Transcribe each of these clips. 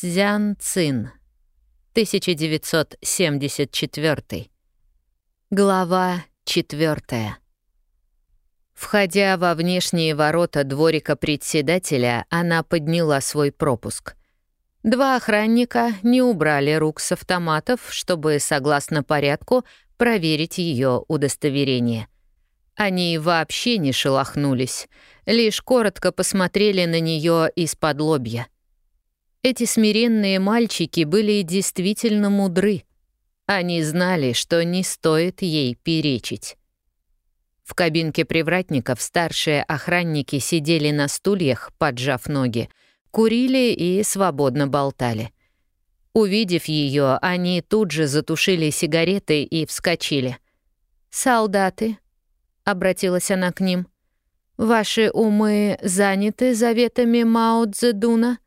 Цзян Цин. 1974. Глава 4. Входя во внешние ворота дворика председателя, она подняла свой пропуск. Два охранника не убрали рук с автоматов, чтобы, согласно порядку, проверить ее удостоверение. Они вообще не шелохнулись, лишь коротко посмотрели на нее из-под лобья. Эти смиренные мальчики были действительно мудры. Они знали, что не стоит ей перечить. В кабинке привратников старшие охранники сидели на стульях, поджав ноги, курили и свободно болтали. Увидев ее, они тут же затушили сигареты и вскочили. «Солдаты», — обратилась она к ним, — «ваши умы заняты заветами Мао Цзэдуна?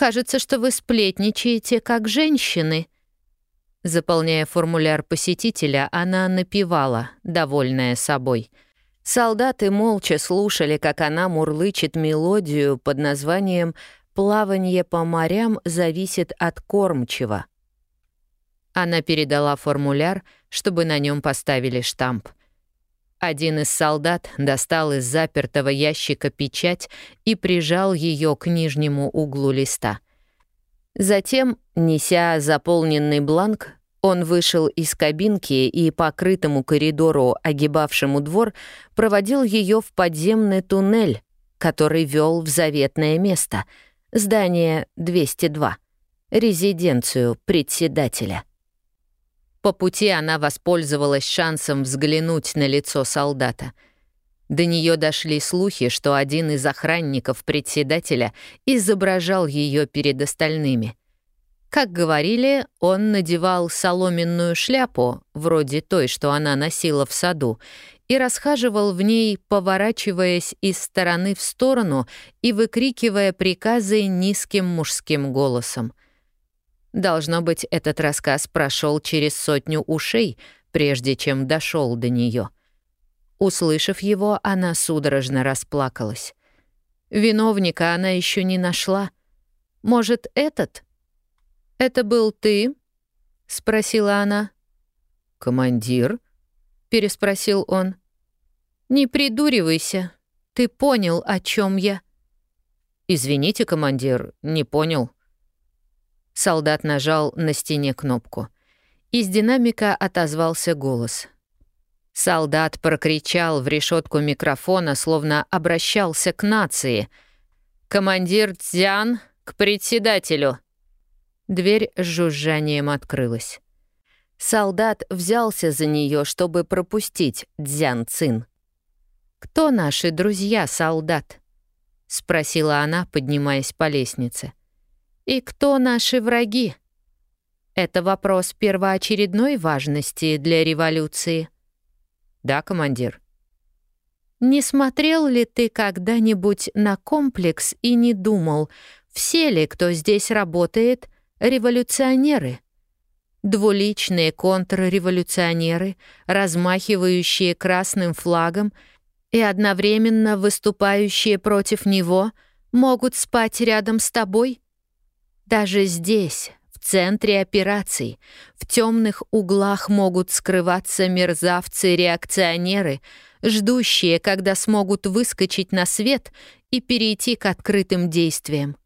Кажется, что вы сплетничаете, как женщины». Заполняя формуляр посетителя, она напевала, довольная собой. Солдаты молча слушали, как она мурлычет мелодию под названием «Плавание по морям зависит от кормчего». Она передала формуляр, чтобы на нем поставили штамп. Один из солдат достал из запертого ящика печать и прижал ее к нижнему углу листа — Затем, неся заполненный бланк, он вышел из кабинки и по крытому коридору, огибавшему двор, проводил ее в подземный туннель, который вел в заветное место — здание 202, резиденцию председателя. По пути она воспользовалась шансом взглянуть на лицо солдата — до нее дошли слухи, что один из охранников председателя изображал ее перед остальными. Как говорили, он надевал соломенную шляпу, вроде той, что она носила в саду, и расхаживал в ней, поворачиваясь из стороны в сторону и выкрикивая приказы низким мужским голосом. Должно быть, этот рассказ прошел через сотню ушей, прежде чем дошел до нее. Услышав его, она судорожно расплакалась. Виновника она еще не нашла. Может, этот? Это был ты? спросила она. Командир? переспросил он. Не придуривайся. Ты понял, о чем я. Извините, командир, не понял. Солдат нажал на стене кнопку. Из динамика отозвался голос — Солдат прокричал в решетку микрофона, словно обращался к нации. «Командир Цзян к председателю!» Дверь с жужжанием открылась. Солдат взялся за нее, чтобы пропустить Дзян Цин. «Кто наши друзья, солдат?» — спросила она, поднимаясь по лестнице. «И кто наши враги?» Это вопрос первоочередной важности для революции. «Да, командир». «Не смотрел ли ты когда-нибудь на комплекс и не думал, все ли, кто здесь работает, революционеры?» Двуличные контрреволюционеры, размахивающие красным флагом и одновременно выступающие против него, могут спать рядом с тобой? Даже здесь, в центре операций, в темных углах могут скрываться мерзавцы-реакционеры, ждущие, когда смогут выскочить на свет и перейти к открытым действиям.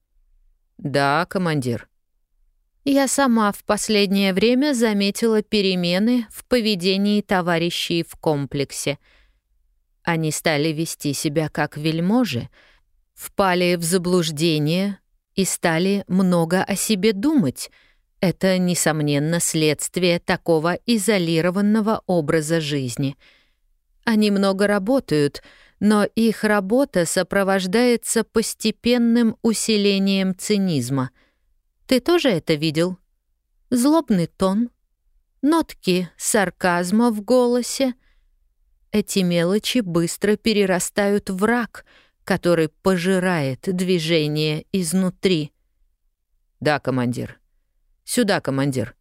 «Да, командир». Я сама в последнее время заметила перемены в поведении товарищей в комплексе. Они стали вести себя как вельможи, впали в заблуждение и стали много о себе думать — это, несомненно, следствие такого изолированного образа жизни. Они много работают, но их работа сопровождается постепенным усилением цинизма. Ты тоже это видел? Злобный тон, нотки сарказма в голосе. Эти мелочи быстро перерастают в рак, который пожирает движение изнутри. «Да, командир», «Сюда, командир».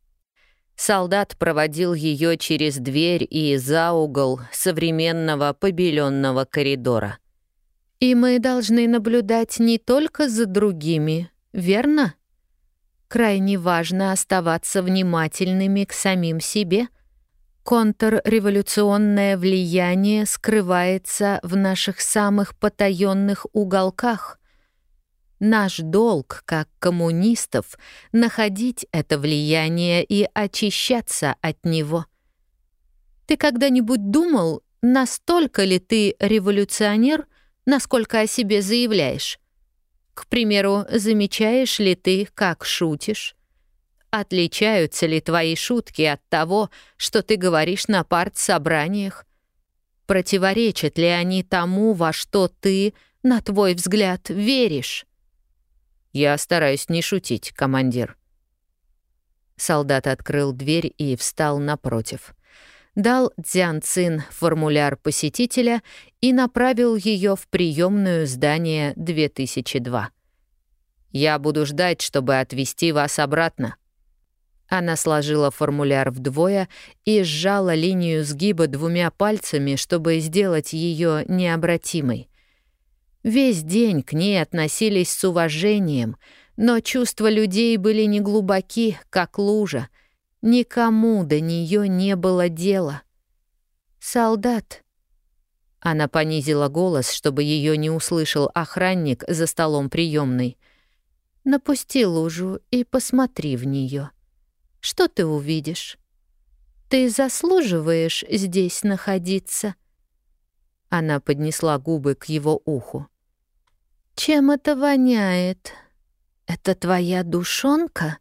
Солдат проводил ее через дверь и за угол современного побеленного коридора. «И мы должны наблюдать не только за другими, верно?» крайне важно оставаться внимательными к самим себе. Контрреволюционное влияние скрывается в наших самых потаенных уголках. Наш долг, как коммунистов, находить это влияние и очищаться от него. Ты когда-нибудь думал, настолько ли ты революционер, насколько о себе заявляешь? К примеру, замечаешь ли ты, как шутишь? Отличаются ли твои шутки от того, что ты говоришь на партсобраниях? Противоречат ли они тому, во что ты, на твой взгляд, веришь? Я стараюсь не шутить, командир. Солдат открыл дверь и встал напротив дал Дзян Цин формуляр посетителя и направил ее в приемную здание 2002. «Я буду ждать, чтобы отвезти вас обратно». Она сложила формуляр вдвое и сжала линию сгиба двумя пальцами, чтобы сделать ее необратимой. Весь день к ней относились с уважением, но чувства людей были неглубоки, как лужа — Никому до нее не было дела. «Солдат!» Она понизила голос, чтобы ее не услышал охранник за столом приемной. «Напусти лужу и посмотри в нее. Что ты увидишь? Ты заслуживаешь здесь находиться?» Она поднесла губы к его уху. «Чем это воняет? Это твоя душонка?»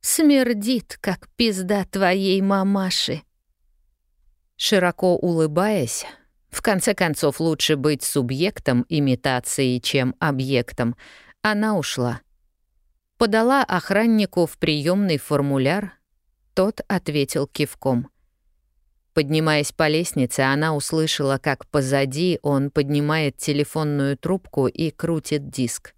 Смердит, как пизда твоей мамаши. Широко улыбаясь, в конце концов лучше быть субъектом имитации, чем объектом, она ушла. Подала охраннику в приемный формуляр, тот ответил кивком. Поднимаясь по лестнице, она услышала, как позади он поднимает телефонную трубку и крутит диск.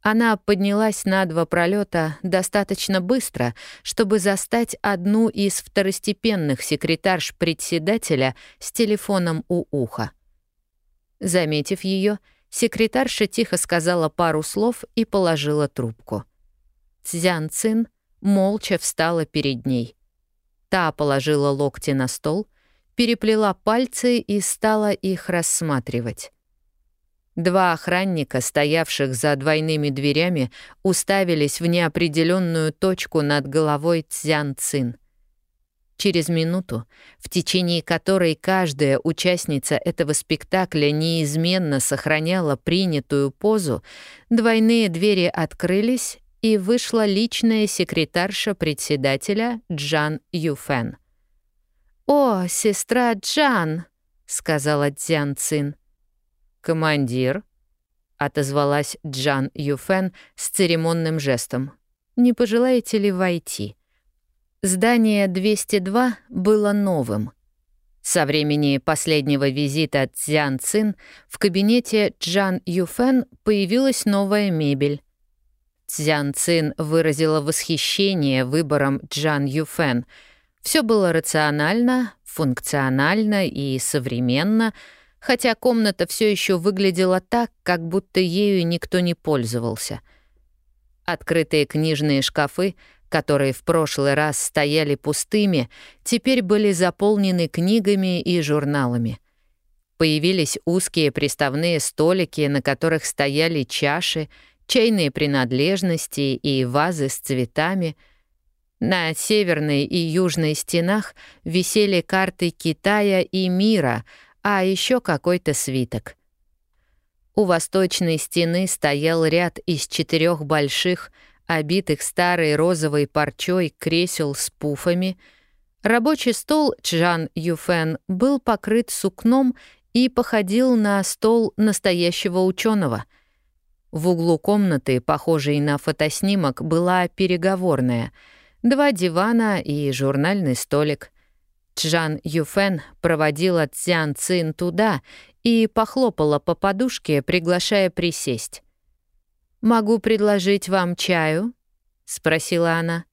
Она поднялась на два пролета достаточно быстро, чтобы застать одну из второстепенных секретарш председателя с телефоном у уха. Заметив ее, секретарша тихо сказала пару слов и положила трубку. Цзян Цин молча встала перед ней. Та положила локти на стол, переплела пальцы и стала их рассматривать. Два охранника, стоявших за двойными дверями, уставились в неопределенную точку над головой Цзян Цин. Через минуту, в течение которой каждая участница этого спектакля неизменно сохраняла принятую позу, двойные двери открылись, и вышла личная секретарша председателя Джан Юфен. «О, сестра Джан!» — сказала Цзян Цин. «Командир», — отозвалась Джан Юфен с церемонным жестом. «Не пожелаете ли войти?» Здание 202 было новым. Со времени последнего визита Цзян Цин в кабинете Джан Юфен появилась новая мебель. Цзян Цин выразила восхищение выбором Джан Юфен. Все было рационально, функционально и современно — хотя комната все еще выглядела так, как будто ею никто не пользовался. Открытые книжные шкафы, которые в прошлый раз стояли пустыми, теперь были заполнены книгами и журналами. Появились узкие приставные столики, на которых стояли чаши, чайные принадлежности и вазы с цветами. На северной и южной стенах висели карты Китая и мира — а еще какой-то свиток. У восточной стены стоял ряд из четырех больших, обитых старой розовой парчой кресел с пуфами. Рабочий стол Чжан Юфен был покрыт сукном и походил на стол настоящего ученого. В углу комнаты, похожей на фотоснимок, была переговорная. Два дивана и журнальный столик. Чжан Юфен проводила Цзян Цин туда и похлопала по подушке, приглашая присесть. «Могу предложить вам чаю?» — спросила она.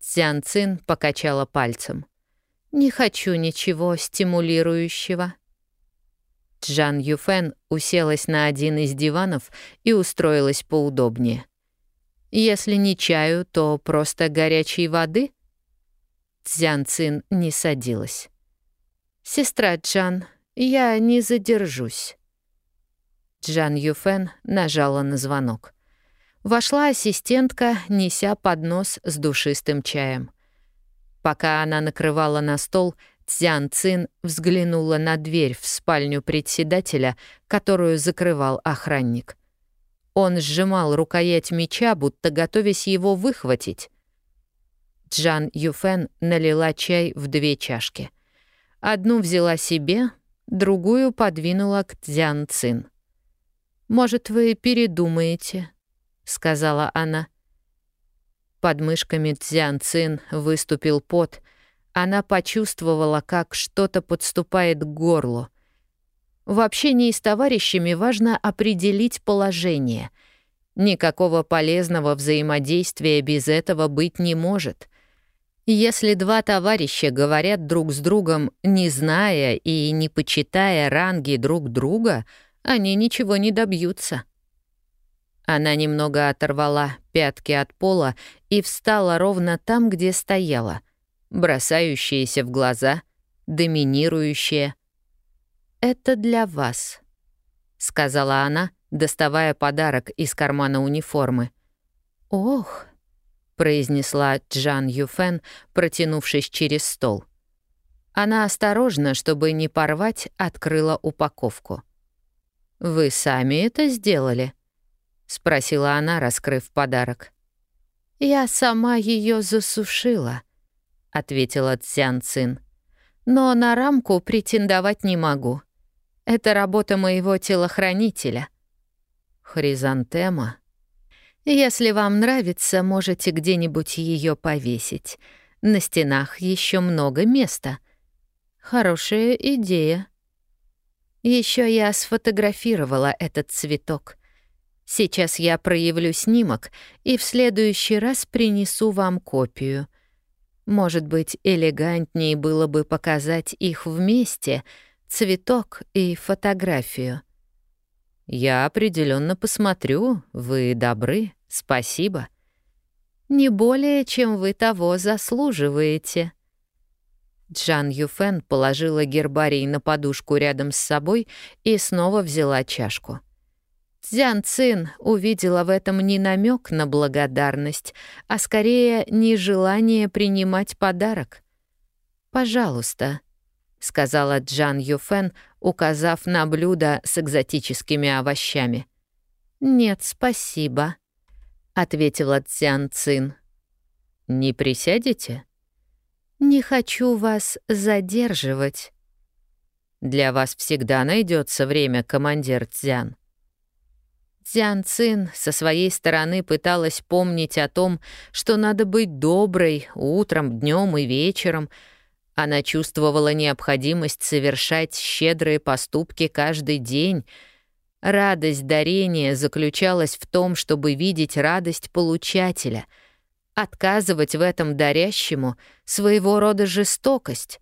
Цзян Цин покачала пальцем. «Не хочу ничего стимулирующего». Джан Юфен уселась на один из диванов и устроилась поудобнее. Если не чаю, то просто горячей воды?» Цзян Цин не садилась. «Сестра Джан, я не задержусь». Джан Юфен нажала на звонок. Вошла ассистентка, неся поднос с душистым чаем. Пока она накрывала на стол, Цзян Цин взглянула на дверь в спальню председателя, которую закрывал охранник. Он сжимал рукоять меча, будто готовясь его выхватить. Джан Юфен налила чай в две чашки. Одну взяла себе, другую подвинула к Цзян Цин. «Может, вы передумаете?» — сказала она. Под мышками Цзян Цин выступил пот. Она почувствовала, как что-то подступает к горлу. В общении с товарищами важно определить положение. Никакого полезного взаимодействия без этого быть не может. Если два товарища говорят друг с другом, не зная и не почитая ранги друг друга — они ничего не добьются. Она немного оторвала пятки от пола и встала ровно там, где стояла, бросающаяся в глаза, доминирующая. «Это для вас», — сказала она, доставая подарок из кармана униформы. «Ох», — произнесла Джан Юфен, протянувшись через стол. Она осторожно, чтобы не порвать, открыла упаковку. «Вы сами это сделали?» — спросила она, раскрыв подарок. «Я сама ее засушила», — ответила Цзян Цин. «Но на рамку претендовать не могу. Это работа моего телохранителя». «Хризантема?» «Если вам нравится, можете где-нибудь ее повесить. На стенах еще много места». «Хорошая идея», еще я сфотографировала этот цветок. Сейчас я проявлю снимок и в следующий раз принесу вам копию. Может быть, элегантнее было бы показать их вместе, цветок и фотографию. Я определенно посмотрю, вы добры, спасибо. Не более, чем вы того заслуживаете. Джан Юфен положила гербарий на подушку рядом с собой и снова взяла чашку. Цзян Цин увидела в этом не намек на благодарность, а скорее нежелание принимать подарок. «Пожалуйста», — сказала Джан Юфен, указав на блюдо с экзотическими овощами. «Нет, спасибо», — ответила Цзян Цин. «Не присядете?» «Не хочу вас задерживать». «Для вас всегда найдется время, командир Цзян». Цзян Цин со своей стороны пыталась помнить о том, что надо быть доброй утром, днем и вечером. Она чувствовала необходимость совершать щедрые поступки каждый день. Радость дарения заключалась в том, чтобы видеть радость получателя — Отказывать в этом дарящему — своего рода жестокость.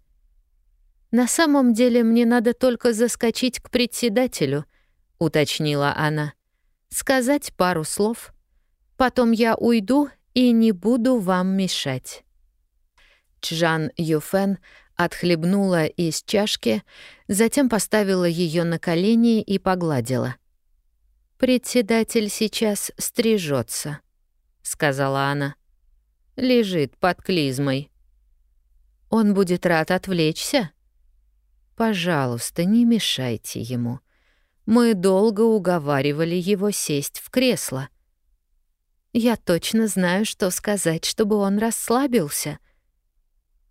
«На самом деле мне надо только заскочить к председателю», — уточнила она. «Сказать пару слов. Потом я уйду и не буду вам мешать». Чжан Юфен отхлебнула из чашки, затем поставила ее на колени и погладила. «Председатель сейчас стрижется, сказала она лежит под клизмой. Он будет рад отвлечься? Пожалуйста, не мешайте ему. Мы долго уговаривали его сесть в кресло. Я точно знаю, что сказать, чтобы он расслабился.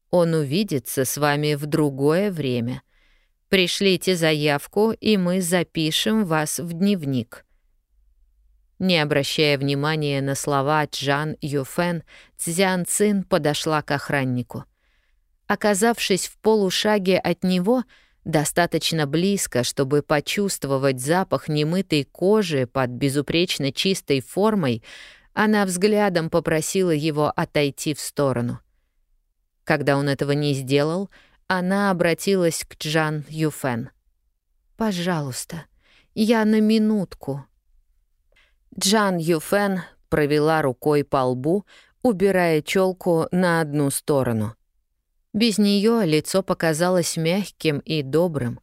Он увидится с вами в другое время. Пришлите заявку, и мы запишем вас в дневник. Не обращая внимания на слова Джан Юфен, Цзян Цин подошла к охраннику. Оказавшись в полушаге от него, достаточно близко, чтобы почувствовать запах немытой кожи под безупречно чистой формой, она взглядом попросила его отойти в сторону. Когда он этого не сделал, она обратилась к Джан Юфен. «Пожалуйста, я на минутку». Джан Юфен провела рукой по лбу, убирая челку на одну сторону. Без нее лицо показалось мягким и добрым.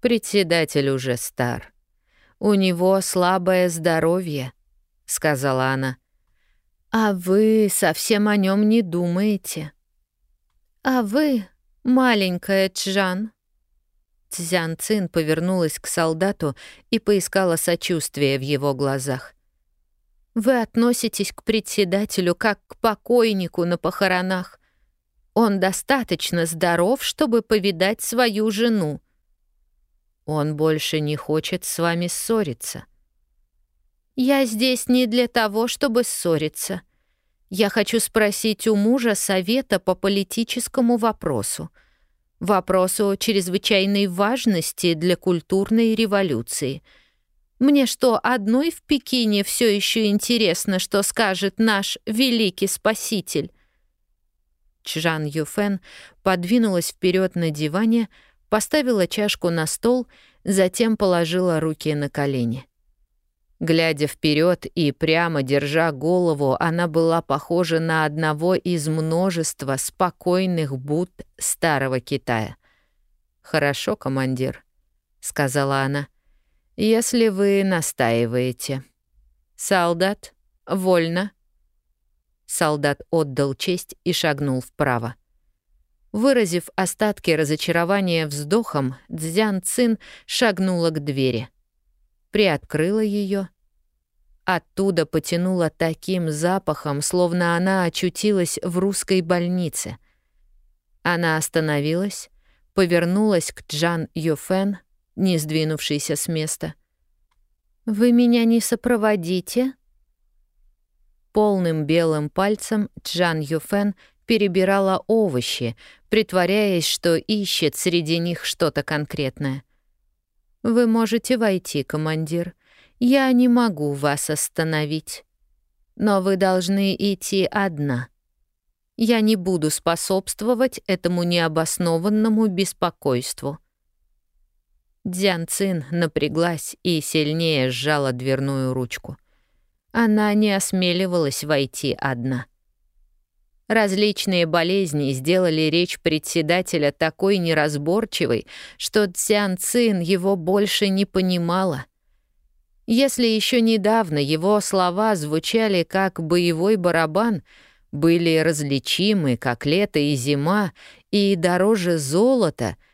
Председатель уже стар. У него слабое здоровье, сказала она. А вы совсем о нем не думаете. А вы, маленькая Чжан. Цзян Цин повернулась к солдату и поискала сочувствия в его глазах. Вы относитесь к председателю как к покойнику на похоронах. Он достаточно здоров, чтобы повидать свою жену. Он больше не хочет с вами ссориться. Я здесь не для того, чтобы ссориться. Я хочу спросить у мужа совета по политическому вопросу. Вопросу чрезвычайной важности для культурной революции — мне что, одной в Пекине все еще интересно, что скажет наш великий спаситель? Чжан Юфен подвинулась вперед на диване, поставила чашку на стол, затем положила руки на колени. Глядя вперед и прямо держа голову, она была похожа на одного из множества спокойных Будд старого Китая. «Хорошо, командир», — сказала она если вы настаиваете. Солдат, вольно. Солдат отдал честь и шагнул вправо. Выразив остатки разочарования вздохом, Цзян Цин шагнула к двери. Приоткрыла ее. Оттуда потянула таким запахом, словно она очутилась в русской больнице. Она остановилась, повернулась к Джан Юфен, не сдвинувшийся с места. «Вы меня не сопроводите?» Полным белым пальцем Джан Юфен перебирала овощи, притворяясь, что ищет среди них что-то конкретное. «Вы можете войти, командир. Я не могу вас остановить. Но вы должны идти одна. Я не буду способствовать этому необоснованному беспокойству. Дзян Цин напряглась и сильнее сжала дверную ручку. Она не осмеливалась войти одна. Различные болезни сделали речь председателя такой неразборчивой, что Цзян Цин его больше не понимала. Если еще недавно его слова звучали как боевой барабан, были различимы, как лето и зима, и дороже золота —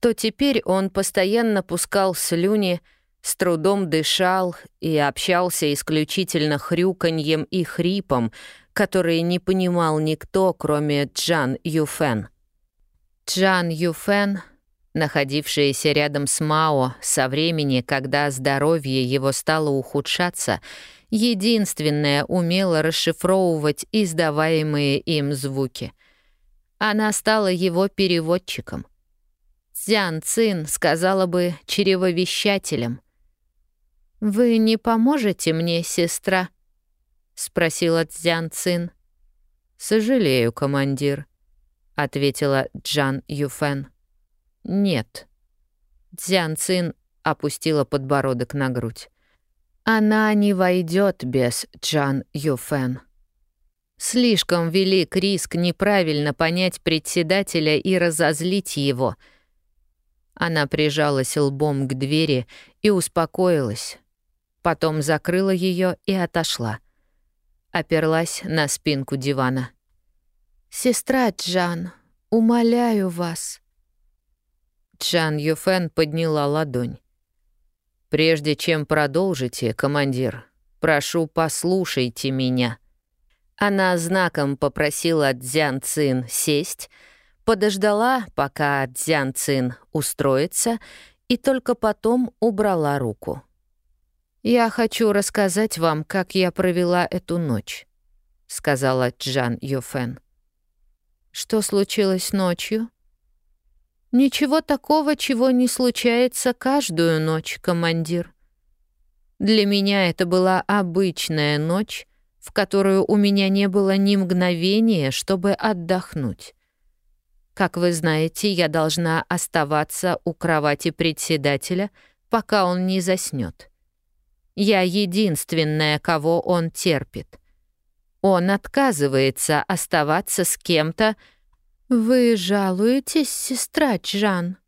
то теперь он постоянно пускал слюни, с трудом дышал и общался исключительно хрюканьем и хрипом, которые не понимал никто, кроме Джан Юфен. Джан Юфен, находившаяся рядом с Мао со времени, когда здоровье его стало ухудшаться, единственная умела расшифровывать издаваемые им звуки. Она стала его переводчиком. Цзян Цин сказала бы чревовещателем. «Вы не поможете мне, сестра?» — спросила Цзян Цин. «Сожалею, командир», — ответила Джан Юфен. «Нет». Цзян Цин опустила подбородок на грудь. «Она не войдет без Джан Юфен». Слишком велик риск неправильно понять председателя и разозлить его — она прижалась лбом к двери и успокоилась. Потом закрыла ее и отошла. Оперлась на спинку дивана. «Сестра Джан, умоляю вас». Джан Юфен подняла ладонь. «Прежде чем продолжите, командир, прошу, послушайте меня». Она знаком попросила Дзян Цин сесть, подождала, пока Дзян Цин устроится, и только потом убрала руку. «Я хочу рассказать вам, как я провела эту ночь», — сказала Джан Юфен. «Что случилось ночью?» «Ничего такого, чего не случается каждую ночь, командир. Для меня это была обычная ночь, в которую у меня не было ни мгновения, чтобы отдохнуть. Как вы знаете, я должна оставаться у кровати председателя, пока он не заснет. Я единственная, кого он терпит. Он отказывается оставаться с кем-то. Вы жалуетесь, сестра Джан?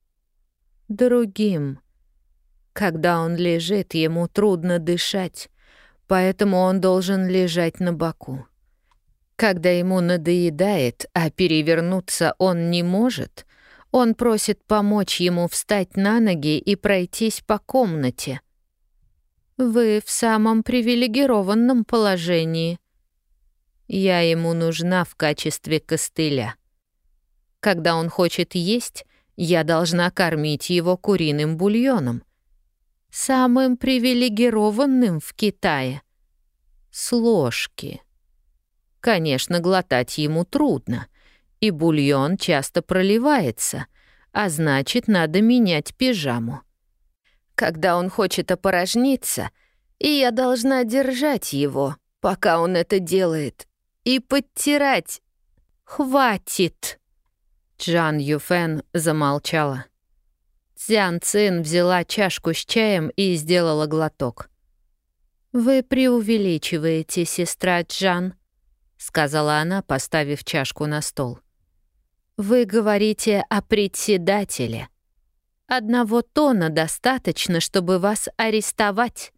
Другим. Когда он лежит, ему трудно дышать, поэтому он должен лежать на боку. Когда ему надоедает, а перевернуться он не может, он просит помочь ему встать на ноги и пройтись по комнате. Вы в самом привилегированном положении. Я ему нужна в качестве костыля. Когда он хочет есть, я должна кормить его куриным бульоном. Самым привилегированным в Китае. С ложки. Конечно, глотать ему трудно, и бульон часто проливается, а значит, надо менять пижаму. Когда он хочет опорожниться, и я должна держать его, пока он это делает, и подтирать. Хватит!» Джан Юфен замолчала. Цзян Цин взяла чашку с чаем и сделала глоток. «Вы преувеличиваете, сестра Джан», — сказала она, поставив чашку на стол. «Вы говорите о председателе. Одного тона достаточно, чтобы вас арестовать».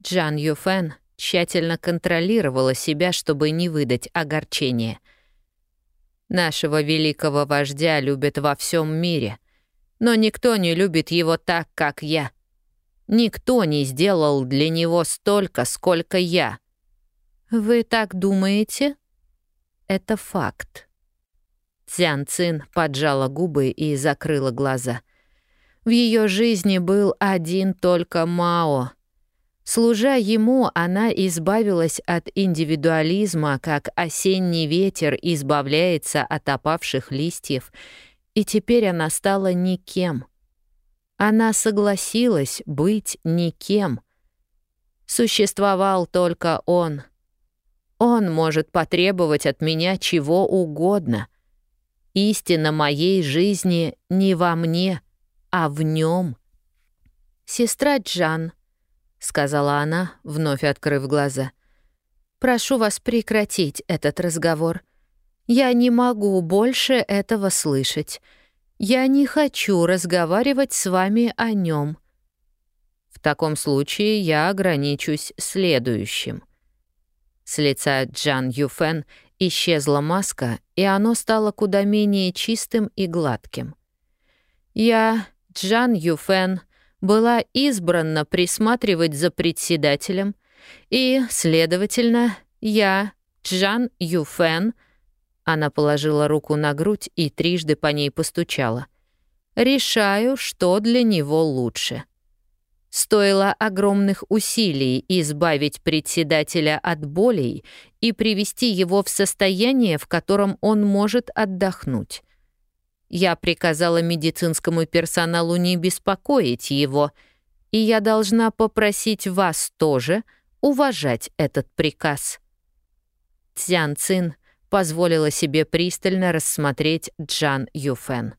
Джан Юфен тщательно контролировала себя, чтобы не выдать огорчения. Нашего великого вождя любят во всем мире, но никто не любит его так, как я. Никто не сделал для него столько, сколько я. Вы так думаете? Это факт. Цян Цин поджала губы и закрыла глаза. В ее жизни был один только Мао, Служа ему, она избавилась от индивидуализма, как осенний ветер избавляется от опавших листьев, и теперь она стала никем. Она согласилась быть никем. Существовал только он. Он может потребовать от меня чего угодно. Истина моей жизни не во мне, а в нем. Сестра Джан —— сказала она, вновь открыв глаза. «Прошу вас прекратить этот разговор. Я не могу больше этого слышать. Я не хочу разговаривать с вами о нем. В таком случае я ограничусь следующим. С лица Джан Юфен исчезла маска, и оно стало куда менее чистым и гладким. Я, Джан Юфен, была избрана присматривать за председателем, и, следовательно, я, Джан Юфен, она положила руку на грудь и трижды по ней постучала, решаю, что для него лучше. Стоило огромных усилий избавить председателя от болей и привести его в состояние, в котором он может отдохнуть. Я приказала медицинскому персоналу не беспокоить его, и я должна попросить вас тоже уважать этот приказ. Цян Цин позволила себе пристально рассмотреть Джан Юфен.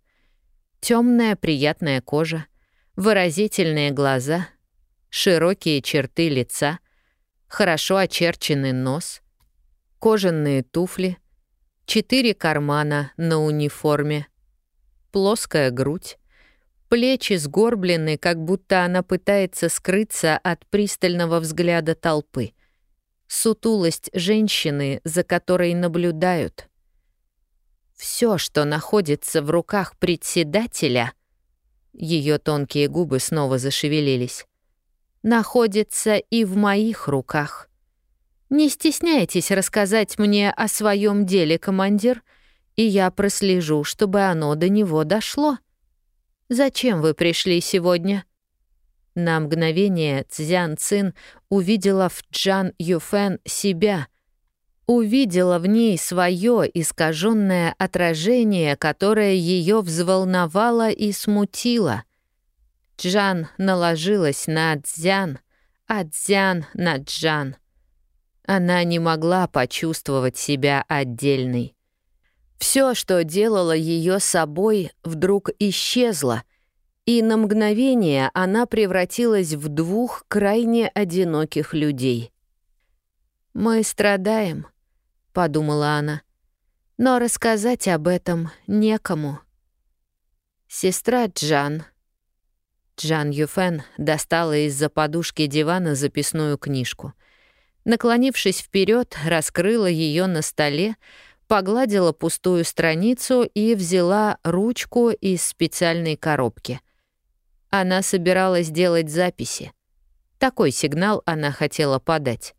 Темная приятная кожа, выразительные глаза, широкие черты лица, хорошо очерченный нос, кожаные туфли, четыре кармана на униформе — плоская грудь, плечи сгорблены, как будто она пытается скрыться от пристального взгляда толпы. Сутулость женщины, за которой наблюдают. Все, что находится в руках председателя, ее тонкие губы снова зашевелились, находится и в моих руках. Не стесняйтесь рассказать мне о своем деле, командир — и я прослежу, чтобы оно до него дошло. Зачем вы пришли сегодня?» На мгновение Цзян Цин увидела в Джан Юфен себя, увидела в ней свое искаженное отражение, которое ее взволновало и смутило. Джан наложилась на Цзян, а Цзян на Джан. Она не могла почувствовать себя отдельной. Все, что делало ее собой, вдруг исчезло, и на мгновение она превратилась в двух крайне одиноких людей. «Мы страдаем», — подумала она, — «но рассказать об этом некому». Сестра Джан. Джан Юфен достала из-за подушки дивана записную книжку. Наклонившись вперед, раскрыла ее на столе, погладила пустую страницу и взяла ручку из специальной коробки. Она собиралась делать записи. Такой сигнал она хотела подать.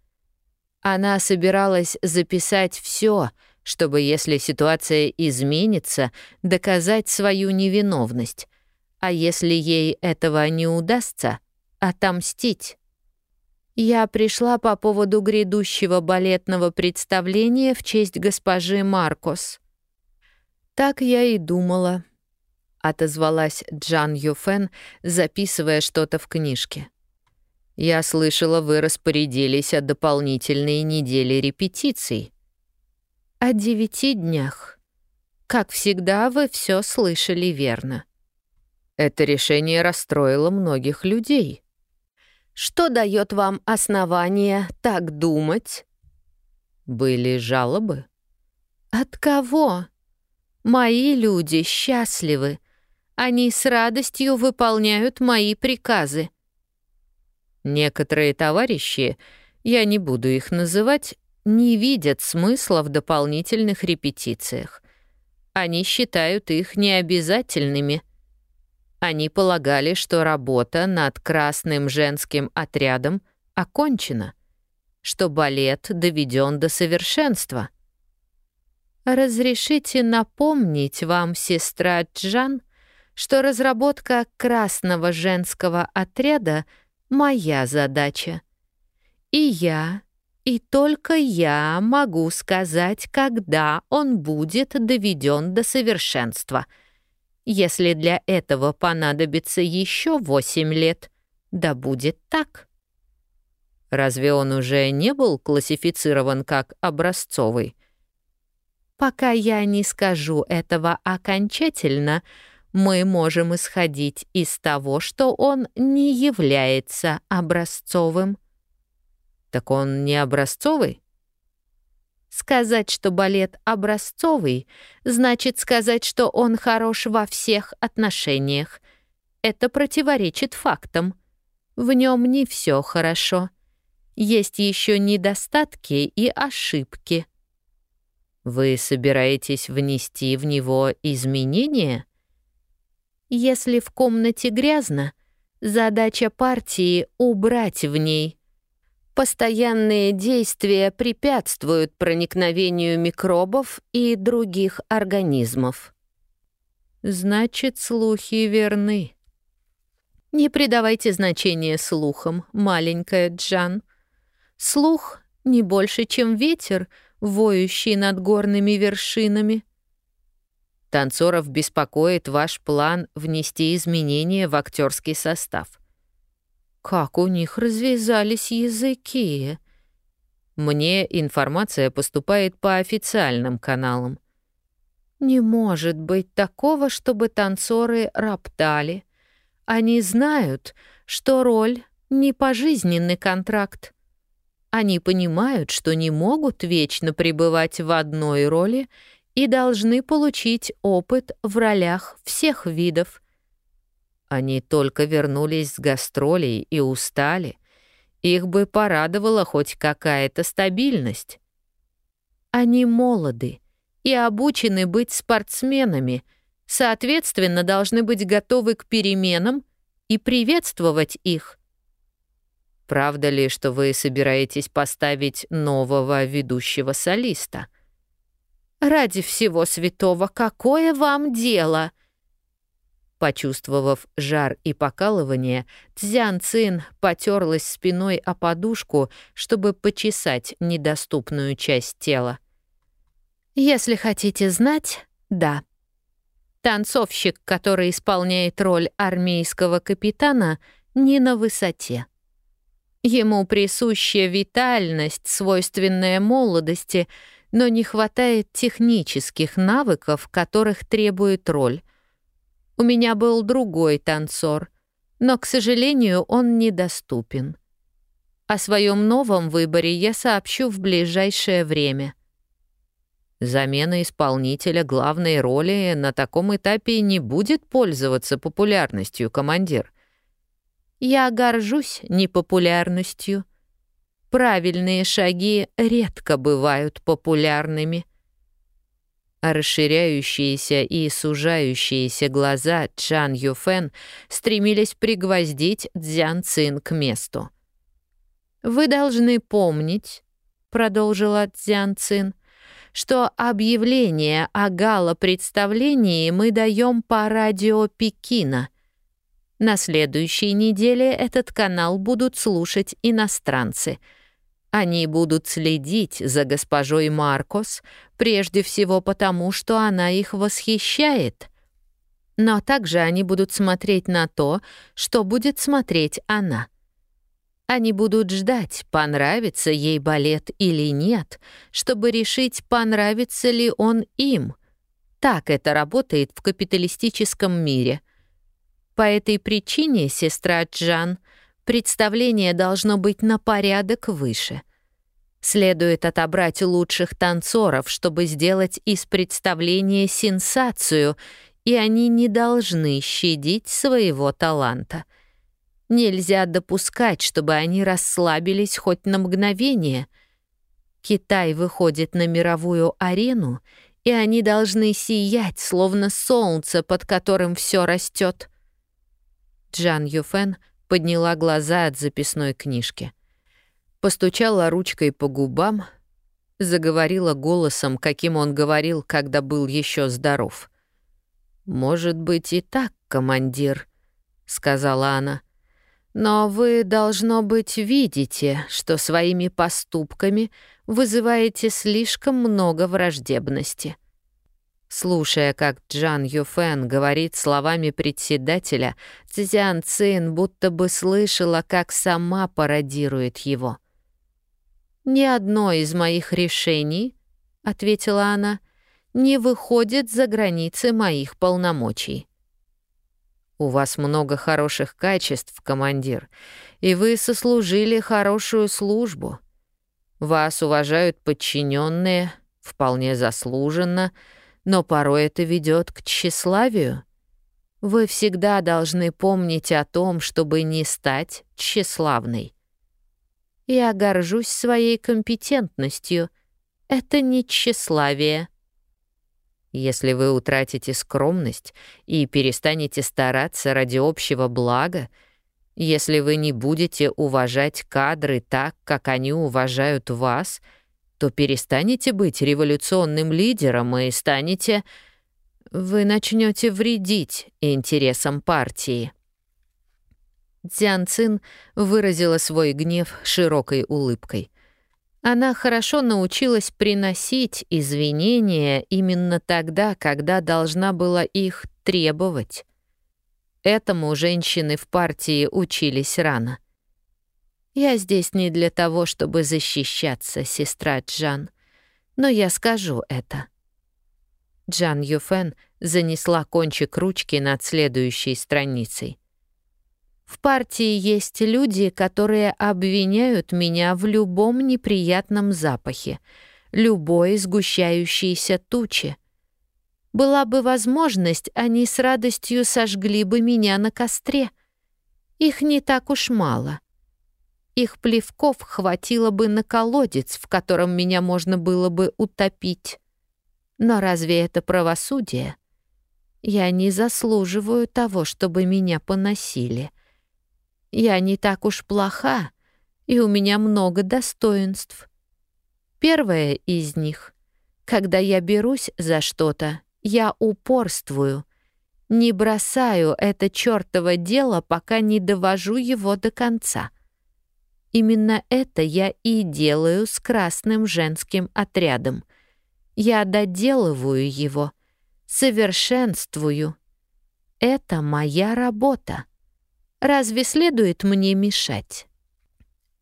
Она собиралась записать все, чтобы, если ситуация изменится, доказать свою невиновность, а если ей этого не удастся, отомстить. Я пришла по поводу грядущего балетного представления в честь госпожи Маркос. Так я и думала, отозвалась Джан Юфен, записывая что-то в книжке. Я слышала, вы распорядились о дополнительной неделе репетиций. О девяти днях. Как всегда, вы все слышали верно. Это решение расстроило многих людей. Что дает вам основание так думать? Были жалобы. От кого? Мои люди счастливы. Они с радостью выполняют мои приказы. Некоторые товарищи, я не буду их называть, не видят смысла в дополнительных репетициях. Они считают их необязательными. Они полагали, что работа над красным женским отрядом окончена, что балет доведен до совершенства. Разрешите напомнить вам, сестра Джан, что разработка красного женского отряда — моя задача. И я и только я могу сказать, когда он будет доведен до совершенства. Если для этого понадобится еще восемь лет, да будет так. Разве он уже не был классифицирован как образцовый? Пока я не скажу этого окончательно, мы можем исходить из того, что он не является образцовым. Так он не образцовый? Сказать, что балет образцовый, значит сказать, что он хорош во всех отношениях. Это противоречит фактам. В нем не все хорошо. Есть еще недостатки и ошибки. Вы собираетесь внести в него изменения? Если в комнате грязно, задача партии — убрать в ней Постоянные действия препятствуют проникновению микробов и других организмов. Значит, слухи верны. Не придавайте значения слухам, маленькая Джан. Слух не больше, чем ветер, воющий над горными вершинами. Танцоров беспокоит ваш план внести изменения в актерский состав. Как у них развязались языки. Мне информация поступает по официальным каналам. Не может быть такого, чтобы танцоры роптали. Они знают, что роль — не пожизненный контракт. Они понимают, что не могут вечно пребывать в одной роли и должны получить опыт в ролях всех видов — они только вернулись с гастролей и устали. Их бы порадовала хоть какая-то стабильность. Они молоды и обучены быть спортсменами, соответственно, должны быть готовы к переменам и приветствовать их. Правда ли, что вы собираетесь поставить нового ведущего солиста? Ради всего святого, какое вам дело? Почувствовав жар и покалывание, Цзян Цин потерлась спиной о подушку, чтобы почесать недоступную часть тела. «Если хотите знать, да. Танцовщик, который исполняет роль армейского капитана, не на высоте. Ему присуща витальность, свойственная молодости, но не хватает технических навыков, которых требует роль — У меня был другой танцор, но, к сожалению, он недоступен. О своем новом выборе я сообщу в ближайшее время. Замена исполнителя главной роли на таком этапе не будет пользоваться популярностью, командир. Я горжусь непопулярностью. Правильные шаги редко бывают популярными. А расширяющиеся и сужающиеся глаза Чан Юфен стремились пригвоздить Дзян Цин к месту. «Вы должны помнить», — продолжила Дзян Цин, что объявление о гала-представлении мы даем по радио Пекина. На следующей неделе этот канал будут слушать иностранцы — они будут следить за госпожой Маркос, прежде всего потому, что она их восхищает. Но также они будут смотреть на то, что будет смотреть она. Они будут ждать, понравится ей балет или нет, чтобы решить, понравится ли он им. Так это работает в капиталистическом мире. По этой причине, сестра Джан, представление должно быть на порядок выше. Следует отобрать лучших танцоров, чтобы сделать из представления сенсацию, и они не должны щадить своего таланта. Нельзя допускать, чтобы они расслабились хоть на мгновение. Китай выходит на мировую арену, и они должны сиять, словно солнце, под которым все растет. Джан Юфен — подняла глаза от записной книжки. Постучала ручкой по губам, заговорила голосом, каким он говорил, когда был еще здоров. «Может быть и так, командир», — сказала она. «Но вы, должно быть, видите, что своими поступками вызываете слишком много враждебности». Слушая, как Джан Юфен говорит словами председателя, Цзян Цин будто бы слышала, как сама пародирует его. «Ни одно из моих решений, — ответила она, — не выходит за границы моих полномочий». «У вас много хороших качеств, командир, и вы сослужили хорошую службу. Вас уважают подчиненные, вполне заслуженно — но порой это ведет к тщеславию. Вы всегда должны помнить о том, чтобы не стать тщеславной. Я горжусь своей компетентностью. Это не тщеславие. Если вы утратите скромность и перестанете стараться ради общего блага, если вы не будете уважать кадры так, как они уважают вас — то перестанете быть революционным лидером и станете... Вы начнете вредить интересам партии. Дзян выразила свой гнев широкой улыбкой. Она хорошо научилась приносить извинения именно тогда, когда должна была их требовать. Этому женщины в партии учились рано — я здесь не для того, чтобы защищаться, сестра Джан. Но я скажу это. Джан Юфен занесла кончик ручки над следующей страницей. В партии есть люди, которые обвиняют меня в любом неприятном запахе, любой сгущающейся туче. Была бы возможность, они с радостью сожгли бы меня на костре. Их не так уж мало — их плевков хватило бы на колодец, в котором меня можно было бы утопить. Но разве это правосудие? Я не заслуживаю того, чтобы меня поносили. Я не так уж плоха, и у меня много достоинств. Первое из них — когда я берусь за что-то, я упорствую, не бросаю это чёртово дело, пока не довожу его до конца — Именно это я и делаю с красным женским отрядом. Я доделываю его, совершенствую. Это моя работа. Разве следует мне мешать?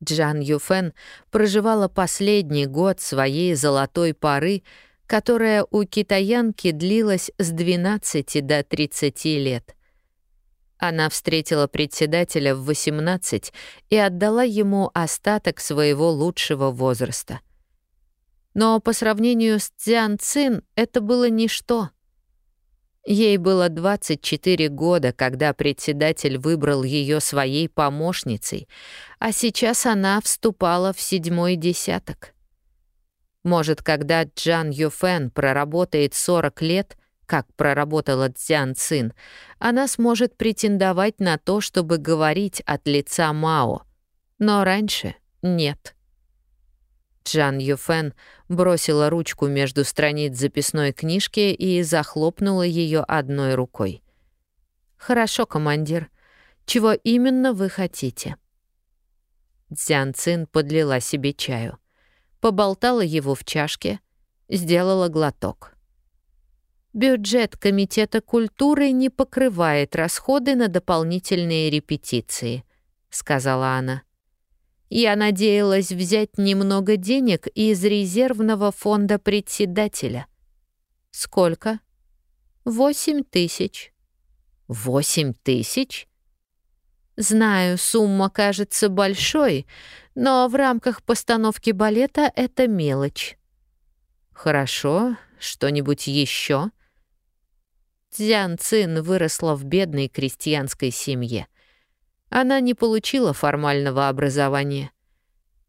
Джан Юфен проживала последний год своей золотой поры, которая у китаянки длилась с 12 до 30 лет. Она встретила председателя в 18 и отдала ему остаток своего лучшего возраста. Но по сравнению с Цзян Цин это было ничто. Ей было 24 года, когда председатель выбрал ее своей помощницей, а сейчас она вступала в седьмой десяток. Может, когда Джан Юфен проработает 40 лет, как проработала Цзян Цин, она сможет претендовать на то, чтобы говорить от лица Мао. Но раньше нет. Джан Юфен бросила ручку между страниц записной книжки и захлопнула ее одной рукой. «Хорошо, командир. Чего именно вы хотите?» Цзян Цин подлила себе чаю поболтала его в чашке, сделала глоток. Бюджет Комитета культуры не покрывает расходы на дополнительные репетиции, сказала она. Я надеялась взять немного денег из резервного фонда председателя. Сколько? Восемь тысяч. Восемь тысяч? Знаю, сумма кажется большой, но в рамках постановки балета это мелочь. Хорошо, что-нибудь еще? Цзян Цин выросла в бедной крестьянской семье. Она не получила формального образования.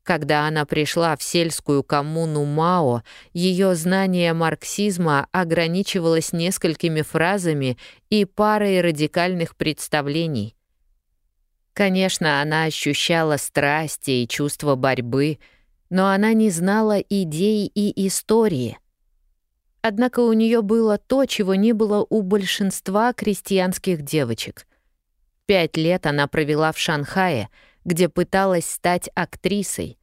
Когда она пришла в сельскую коммуну Мао, ее знание марксизма ограничивалось несколькими фразами и парой радикальных представлений. Конечно, она ощущала страсти и чувство борьбы, но она не знала идей и истории. Однако у нее было то, чего не было у большинства крестьянских девочек. Пять лет она провела в Шанхае, где пыталась стать актрисой.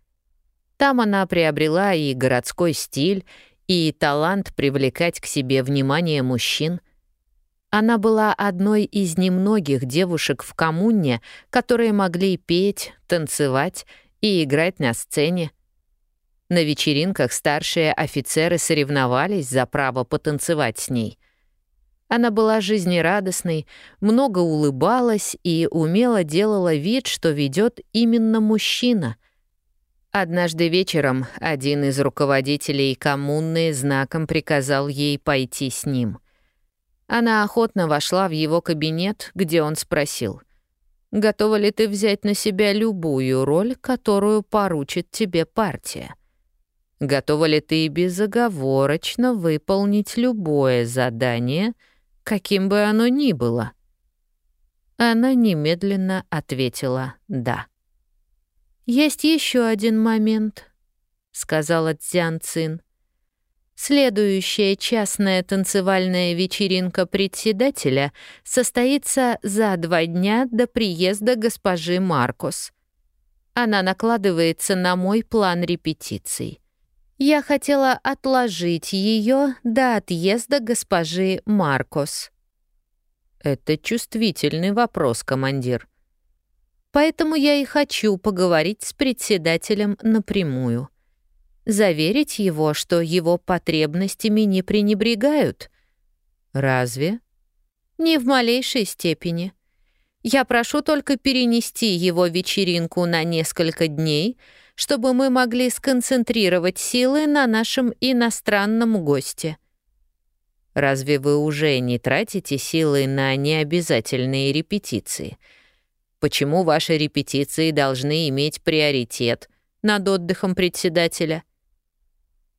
Там она приобрела и городской стиль, и талант привлекать к себе внимание мужчин — она была одной из немногих девушек в коммуне, которые могли петь, танцевать и играть на сцене. На вечеринках старшие офицеры соревновались за право потанцевать с ней. Она была жизнерадостной, много улыбалась и умело делала вид, что ведет именно мужчина. Однажды вечером один из руководителей коммуны знаком приказал ей пойти с ним — она охотно вошла в его кабинет, где он спросил, «Готова ли ты взять на себя любую роль, которую поручит тебе партия? Готова ли ты безоговорочно выполнить любое задание, каким бы оно ни было?» Она немедленно ответила «да». «Есть еще один момент», — сказала Цзян Цин. Следующая частная танцевальная вечеринка председателя состоится за два дня до приезда госпожи Маркус. Она накладывается на мой план репетиций. Я хотела отложить ее до отъезда госпожи Маркус. Это чувствительный вопрос, командир. Поэтому я и хочу поговорить с председателем напрямую заверить его, что его потребностями не пренебрегают. Разве? Не в малейшей степени. Я прошу только перенести его вечеринку на несколько дней, чтобы мы могли сконцентрировать силы на нашем иностранном госте. Разве вы уже не тратите силы на необязательные репетиции? Почему ваши репетиции должны иметь приоритет над отдыхом председателя?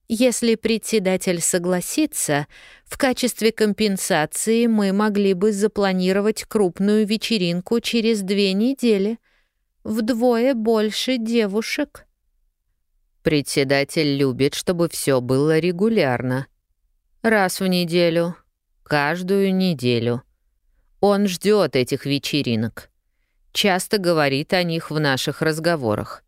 Если председатель согласится, в качестве компенсации мы могли бы запланировать крупную вечеринку через две недели. Вдвое больше девушек. Председатель любит, чтобы все было регулярно. Раз в неделю, каждую неделю. Он ждет этих вечеринок. Часто говорит о них в наших разговорах.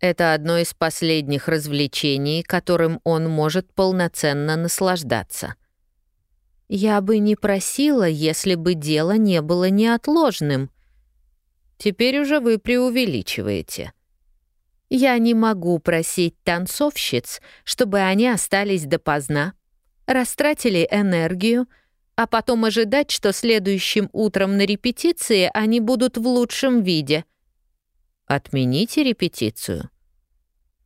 Это одно из последних развлечений, которым он может полноценно наслаждаться. Я бы не просила, если бы дело не было неотложным. Теперь уже вы преувеличиваете. Я не могу просить танцовщиц, чтобы они остались допоздна, растратили энергию, а потом ожидать, что следующим утром на репетиции они будут в лучшем виде. Отмените репетицию.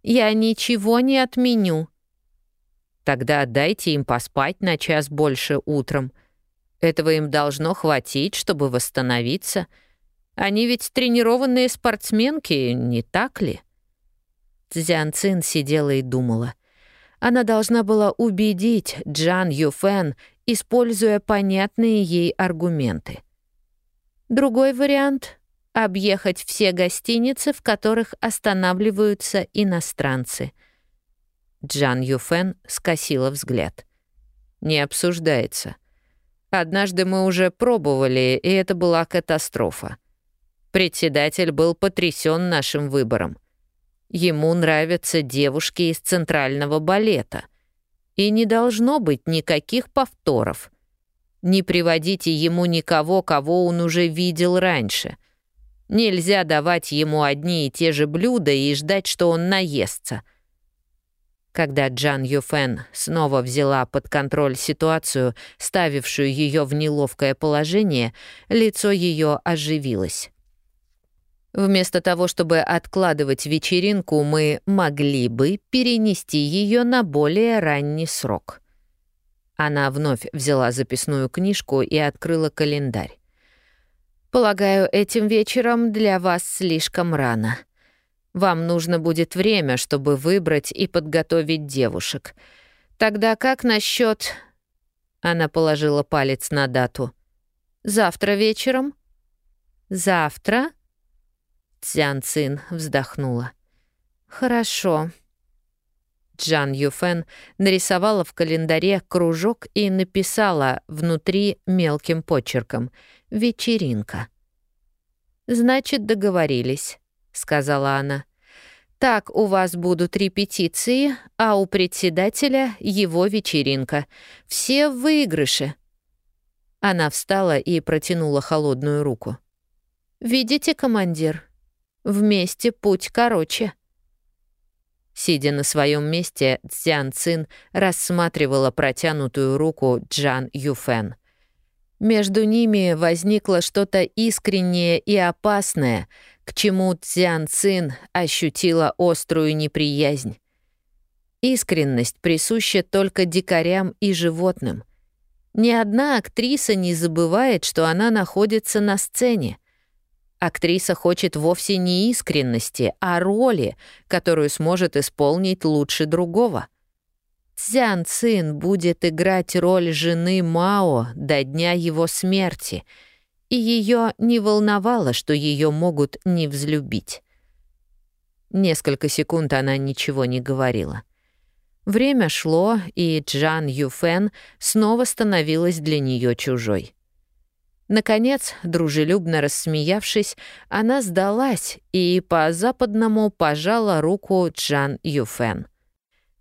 Я ничего не отменю. Тогда дайте им поспать на час больше утром. Этого им должно хватить, чтобы восстановиться. Они ведь тренированные спортсменки, не так ли? Цзян Цин сидела и думала. Она должна была убедить Джан Юфэн, используя понятные ей аргументы. Другой вариант — объехать все гостиницы, в которых останавливаются иностранцы. Джан Юфэн скосила взгляд. «Не обсуждается. Однажды мы уже пробовали, и это была катастрофа. Председатель был потрясен нашим выбором. Ему нравятся девушки из центрального балета. И не должно быть никаких повторов. Не приводите ему никого, кого он уже видел раньше. Нельзя давать ему одни и те же блюда и ждать, что он наестся. Когда Джан Юфен снова взяла под контроль ситуацию, ставившую ее в неловкое положение, лицо ее оживилось. Вместо того, чтобы откладывать вечеринку, мы могли бы перенести ее на более ранний срок. Она вновь взяла записную книжку и открыла календарь. «Полагаю, этим вечером для вас слишком рано. Вам нужно будет время, чтобы выбрать и подготовить девушек. Тогда как насчет? Она положила палец на дату. «Завтра вечером?» «Завтра?» Цян Цин вздохнула. «Хорошо». Джан Юфен нарисовала в календаре кружок и написала внутри мелким почерком «Вечеринка». «Значит, договорились», — сказала она. «Так у вас будут репетиции, а у председателя его вечеринка. Все в выигрыше». Она встала и протянула холодную руку. «Видите, командир?» Вместе путь короче. Сидя на своем месте, Цзян Цин рассматривала протянутую руку Джан Юфен. Между ними возникло что-то искреннее и опасное, к чему Цзян Цин ощутила острую неприязнь. Искренность присуща только дикарям и животным. Ни одна актриса не забывает, что она находится на сцене. Актриса хочет вовсе не искренности, а роли, которую сможет исполнить лучше другого. Цзян Цин будет играть роль жены Мао до дня его смерти, и ее не волновало, что ее могут не взлюбить. Несколько секунд она ничего не говорила. Время шло, и Джан Юфен снова становилась для нее чужой. Наконец, дружелюбно рассмеявшись, она сдалась и по-западному пожала руку Джан Юфен.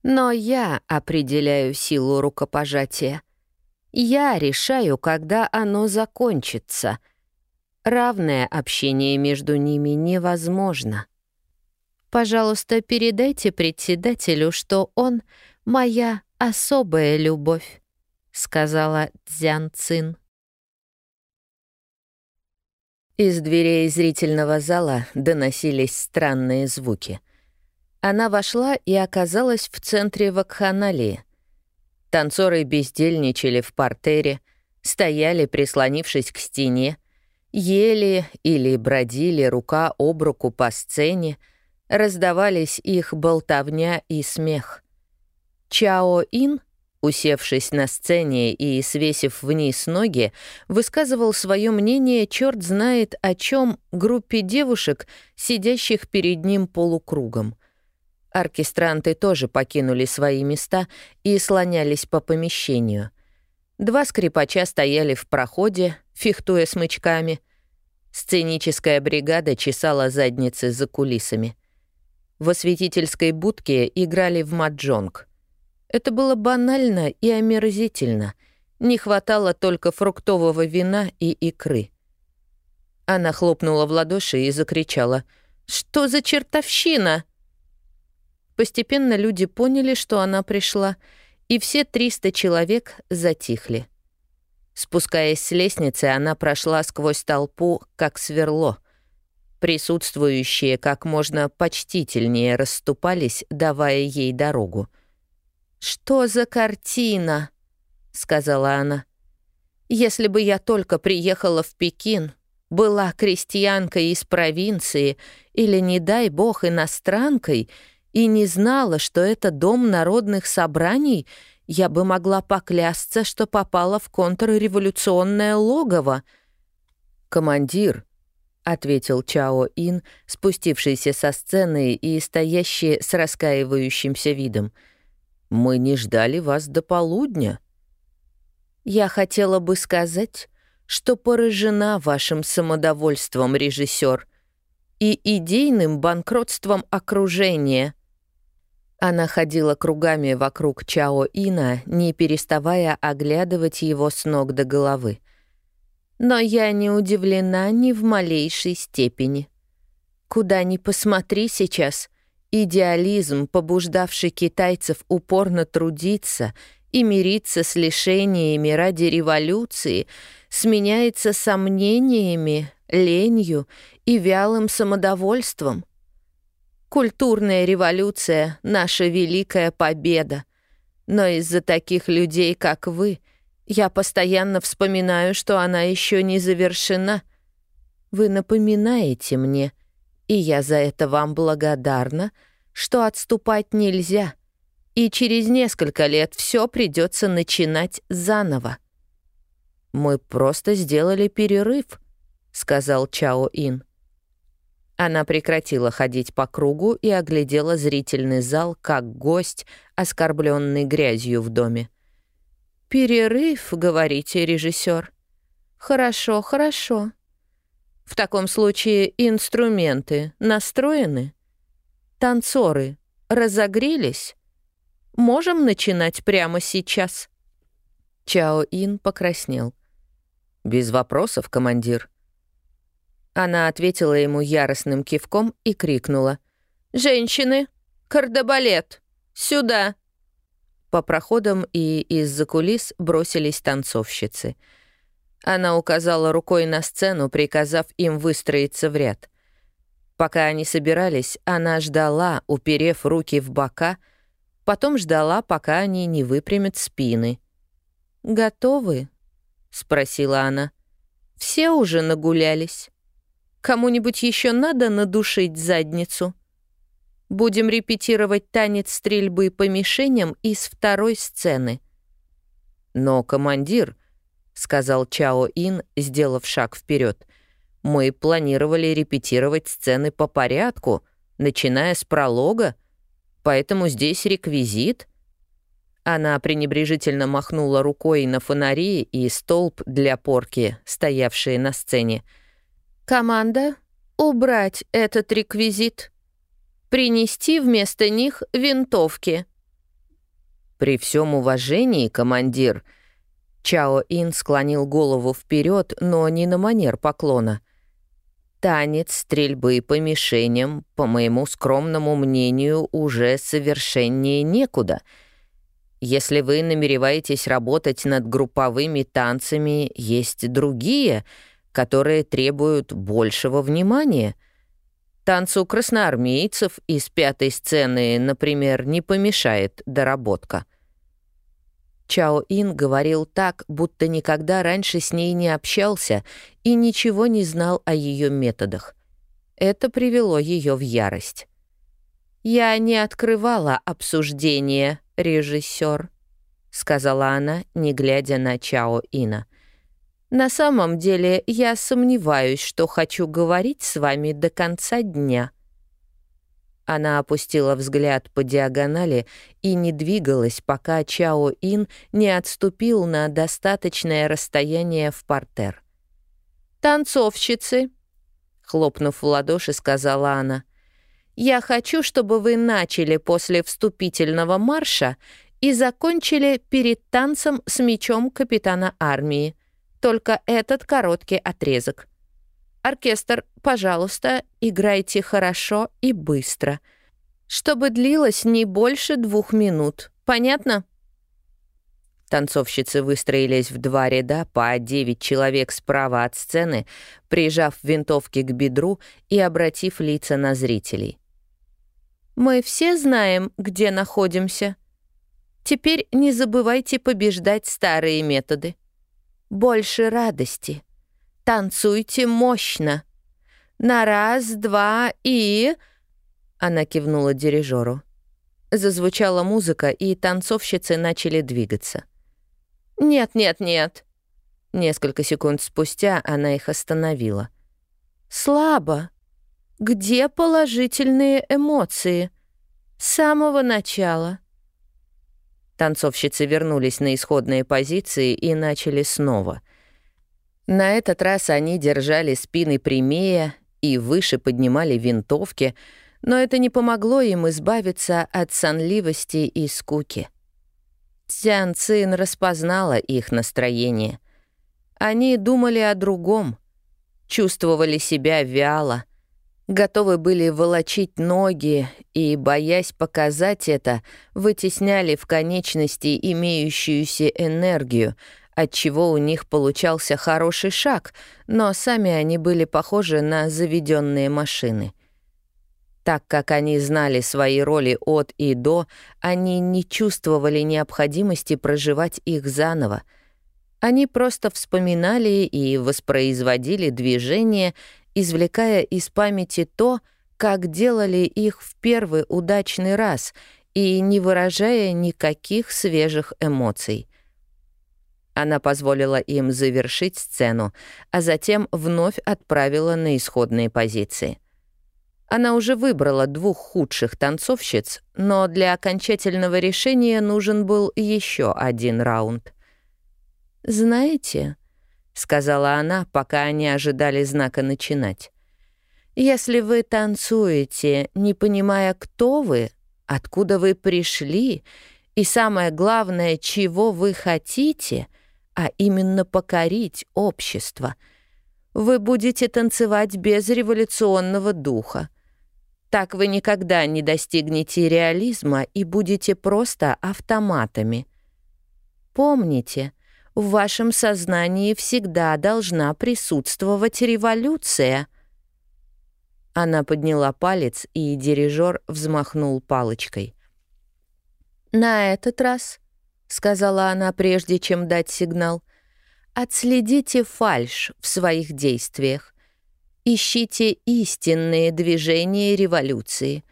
«Но я определяю силу рукопожатия. Я решаю, когда оно закончится. Равное общение между ними невозможно. Пожалуйста, передайте председателю, что он — моя особая любовь», — сказала Цзян Цин. Из дверей зрительного зала доносились странные звуки. Она вошла и оказалась в центре вакханалии. Танцоры бездельничали в портере, стояли, прислонившись к стене, ели или бродили рука об руку по сцене, раздавались их болтовня и смех. Чао Ин — усевшись на сцене и свесив вниз ноги, высказывал свое мнение черт знает о чем группе девушек, сидящих перед ним полукругом. Оркестранты тоже покинули свои места и слонялись по помещению. Два скрипача стояли в проходе, фехтуя смычками. Сценическая бригада чесала задницы за кулисами. В осветительской будке играли в маджонг — это было банально и омерзительно. Не хватало только фруктового вина и икры. Она хлопнула в ладоши и закричала «Что за чертовщина?» Постепенно люди поняли, что она пришла, и все 300 человек затихли. Спускаясь с лестницы, она прошла сквозь толпу, как сверло. Присутствующие как можно почтительнее расступались, давая ей дорогу. «Что за картина?» — сказала она. «Если бы я только приехала в Пекин, была крестьянкой из провинции или, не дай бог, иностранкой, и не знала, что это дом народных собраний, я бы могла поклясться, что попала в контрреволюционное логово. «Командир», — ответил Чао Ин, спустившийся со сцены и стоящий с раскаивающимся видом, — «мы не ждали вас до полудня». «Я хотела бы сказать, что поражена вашим самодовольством, режиссер, и идейным банкротством окружения», она ходила кругами вокруг Чао Ина, не переставая оглядывать его с ног до головы. Но я не удивлена ни в малейшей степени. Куда ни посмотри сейчас, идеализм, побуждавший китайцев упорно трудиться и мириться с лишениями ради революции, сменяется сомнениями, ленью и вялым самодовольством — Культурная революция — наша великая победа. Но из-за таких людей, как вы, я постоянно вспоминаю, что она еще не завершена. Вы напоминаете мне, и я за это вам благодарна, что отступать нельзя, и через несколько лет все придется начинать заново. «Мы просто сделали перерыв», — сказал Чао Ин. Она прекратила ходить по кругу и оглядела зрительный зал как гость, оскорбленный грязью в доме. «Перерыв, — говорите, режиссер. Хорошо, хорошо. В таком случае инструменты настроены? Танцоры разогрелись? Можем начинать прямо сейчас?» Чао Ин покраснел. «Без вопросов, командир. Она ответила ему яростным кивком и крикнула. «Женщины! Кардебалет! Сюда!» По проходам и из-за кулис бросились танцовщицы. Она указала рукой на сцену, приказав им выстроиться в ряд. Пока они собирались, она ждала, уперев руки в бока, потом ждала, пока они не выпрямят спины. «Готовы?» — спросила она. «Все уже нагулялись?» Кому-нибудь еще надо надушить задницу? Будем репетировать танец стрельбы по мишеням из второй сцены. Но командир, сказал Чао Ин, сделав шаг вперед, мы планировали репетировать сцены по порядку, начиная с пролога, поэтому здесь реквизит. Она пренебрежительно махнула рукой на фонари и столб для порки, стоявшие на сцене — Команда — убрать этот реквизит. Принести вместо них винтовки. При всем уважении, командир, Чао Ин склонил голову вперед, но не на манер поклона. Танец стрельбы по мишеням, по моему скромному мнению, уже совершеннее некуда. Если вы намереваетесь работать над групповыми танцами, есть другие — которые требуют большего внимания. Танцу красноармейцев из пятой сцены, например, не помешает доработка. Чао Ин говорил так, будто никогда раньше с ней не общался и ничего не знал о ее методах. Это привело ее в ярость. «Я не открывала обсуждение, режиссер», — сказала она, не глядя на Чао Ина. На самом деле я сомневаюсь, что хочу говорить с вами до конца дня». Она опустила взгляд по диагонали и не двигалась, пока Чао Ин не отступил на достаточное расстояние в портер. «Танцовщицы», — хлопнув в ладоши, сказала она, «я хочу, чтобы вы начали после вступительного марша и закончили перед танцем с мечом капитана армии. Только этот короткий отрезок. Оркестр, пожалуйста, играйте хорошо и быстро. Чтобы длилось не больше двух минут. Понятно? Танцовщицы выстроились в два ряда по девять человек справа от сцены, прижав винтовки к бедру и обратив лица на зрителей. «Мы все знаем, где находимся. Теперь не забывайте побеждать старые методы. Больше радости. Танцуйте мощно. На раз, два и...» Она кивнула дирижеру. Зазвучала музыка, и танцовщицы начали двигаться. «Нет, нет, нет». Несколько секунд спустя она их остановила. «Слабо. Где положительные эмоции? С самого начала». Танцовщицы вернулись на исходные позиции и начали снова. На этот раз они держали спины прямее и выше поднимали винтовки, но это не помогло им избавиться от сонливости и скуки. Цян Цин распознала их настроение. Они думали о другом, чувствовали себя вяло, готовы были волочить ноги и, боясь показать это, вытесняли в конечности имеющуюся энергию, отчего у них получался хороший шаг, но сами они были похожи на заведенные машины — так как они знали свои роли от и до, они не чувствовали необходимости проживать их заново. Они просто вспоминали и воспроизводили движения, извлекая из памяти то, как делали их в первый удачный раз и не выражая никаких свежих эмоций. Она позволила им завершить сцену, а затем вновь отправила на исходные позиции. Она уже выбрала двух худших танцовщиц, но для окончательного решения нужен был еще один раунд. «Знаете», — сказала она, пока они ожидали знака начинать, «если вы танцуете, не понимая, кто вы, откуда вы пришли, и самое главное, чего вы хотите, а именно покорить общество, вы будете танцевать без революционного духа. Так вы никогда не достигнете реализма и будете просто автоматами. Помните, в вашем сознании всегда должна присутствовать революция. Она подняла палец, и дирижер взмахнул палочкой. «На этот раз», — сказала она, прежде чем дать сигнал, — «отследите фальшь в своих действиях. Ищите истинные движения революции.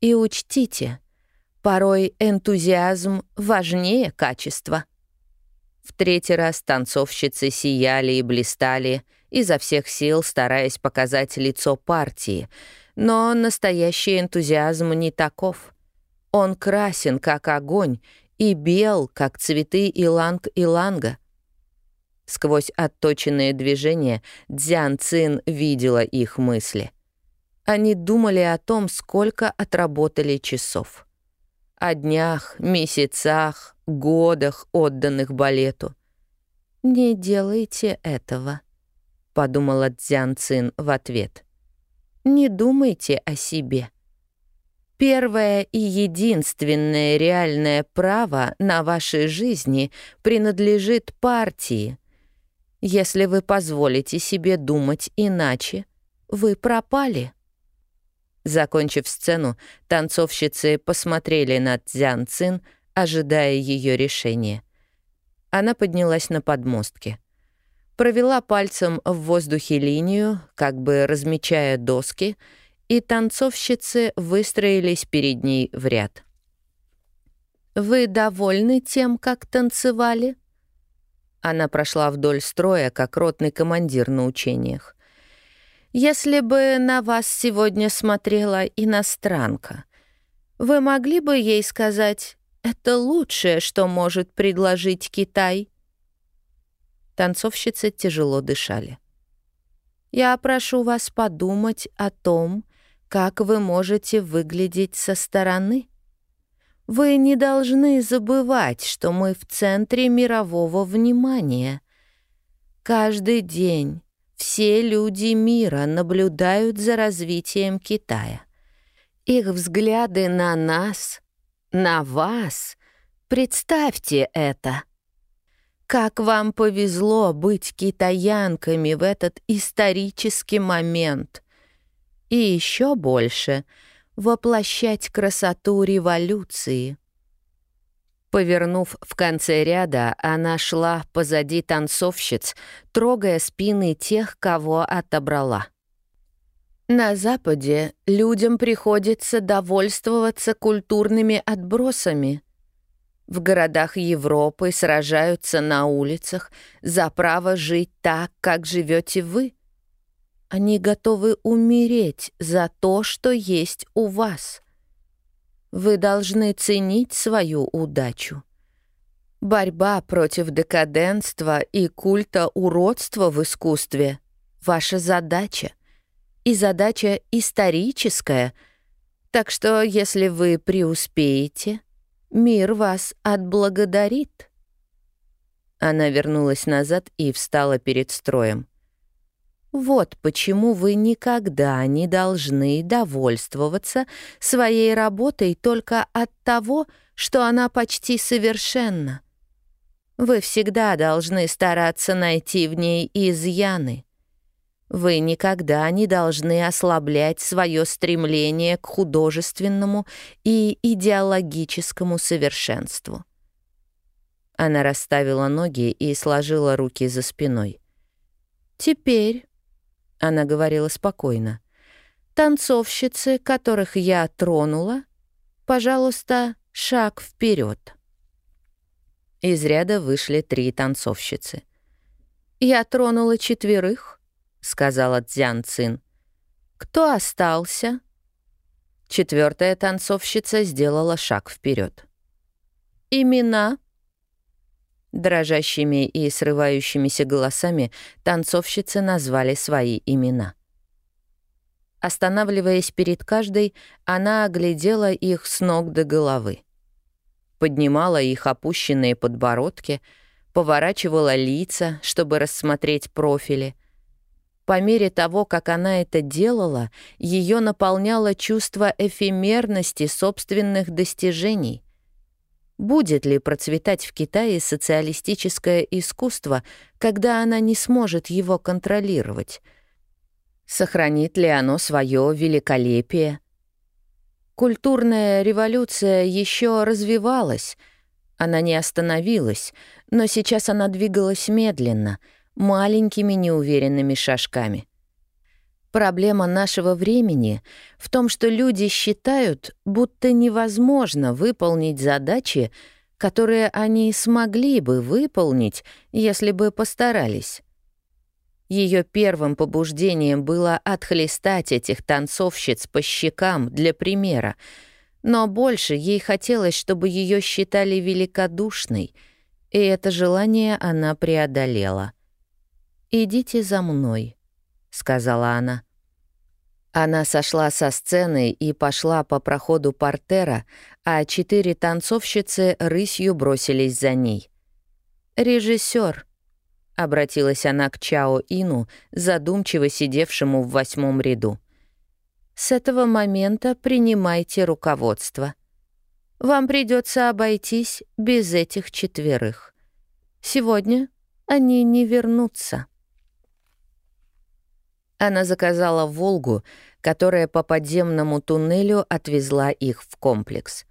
И учтите, порой энтузиазм важнее качества. В третий раз танцовщицы сияли и блистали, изо всех сил стараясь показать лицо партии, но настоящий энтузиазм не таков. Он красен, как огонь, и бел, как цветы иланг-иланга — Сквозь отточенные движения Дзян Цин видела их мысли. Они думали о том, сколько отработали часов. О днях, месяцах, годах, отданных балету. «Не делайте этого», — подумала Дзян Цин в ответ. «Не думайте о себе». Первое и единственное реальное право на вашей жизни принадлежит партии — если вы позволите себе думать иначе, вы пропали. Закончив сцену, танцовщицы посмотрели на Цзян Цин, ожидая ее решения. Она поднялась на подмостке. Провела пальцем в воздухе линию, как бы размечая доски, и танцовщицы выстроились перед ней в ряд. «Вы довольны тем, как танцевали?» Она прошла вдоль строя, как ротный командир на учениях. «Если бы на вас сегодня смотрела иностранка, вы могли бы ей сказать, это лучшее, что может предложить Китай?» Танцовщицы тяжело дышали. «Я прошу вас подумать о том, как вы можете выглядеть со стороны», вы не должны забывать, что мы в центре мирового внимания. Каждый день все люди мира наблюдают за развитием Китая. Их взгляды на нас, на вас, представьте это — Как вам повезло быть китаянками в этот исторический момент. И еще больше — воплощать красоту революции. Повернув в конце ряда, она шла позади танцовщиц, трогая спины тех, кого отобрала. На Западе людям приходится довольствоваться культурными отбросами. В городах Европы сражаются на улицах за право жить так, как живете вы. Они готовы умереть за то, что есть у вас. Вы должны ценить свою удачу. Борьба против декаденства и культа уродства в искусстве — ваша задача. И задача историческая. Так что, если вы преуспеете, мир вас отблагодарит. Она вернулась назад и встала перед строем. Вот почему вы никогда не должны довольствоваться своей работой только от того, что она почти совершенна. Вы всегда должны стараться найти в ней изъяны. Вы никогда не должны ослаблять свое стремление к художественному и идеологическому совершенству. Она расставила ноги и сложила руки за спиной. «Теперь она говорила спокойно. «Танцовщицы, которых я тронула, пожалуйста, шаг вперед. Из ряда вышли три танцовщицы. «Я тронула четверых», — сказала Цзян Цин. «Кто остался?» Четвертая танцовщица сделала шаг вперед. «Имена?» Дрожащими и срывающимися голосами танцовщицы назвали свои имена. Останавливаясь перед каждой, она оглядела их с ног до головы. Поднимала их опущенные подбородки, поворачивала лица, чтобы рассмотреть профили. По мере того, как она это делала, ее наполняло чувство эфемерности собственных достижений. Будет ли процветать в Китае социалистическое искусство, когда она не сможет его контролировать? Сохранит ли оно свое великолепие? Культурная революция еще развивалась, она не остановилась, но сейчас она двигалась медленно, маленькими неуверенными шажками — Проблема нашего времени в том, что люди считают, будто невозможно выполнить задачи, которые они смогли бы выполнить, если бы постарались. Ее первым побуждением было отхлестать этих танцовщиц по щекам для примера, но больше ей хотелось, чтобы ее считали великодушной, и это желание она преодолела. «Идите за мной», — сказала она. Она сошла со сцены и пошла по проходу портера, а четыре танцовщицы рысью бросились за ней. «Режиссер», — обратилась она к Чао Ину, задумчиво сидевшему в восьмом ряду. «С этого момента принимайте руководство. Вам придется обойтись без этих четверых. Сегодня они не вернутся». Она заказала «Волгу», которая по подземному туннелю отвезла их в комплекс.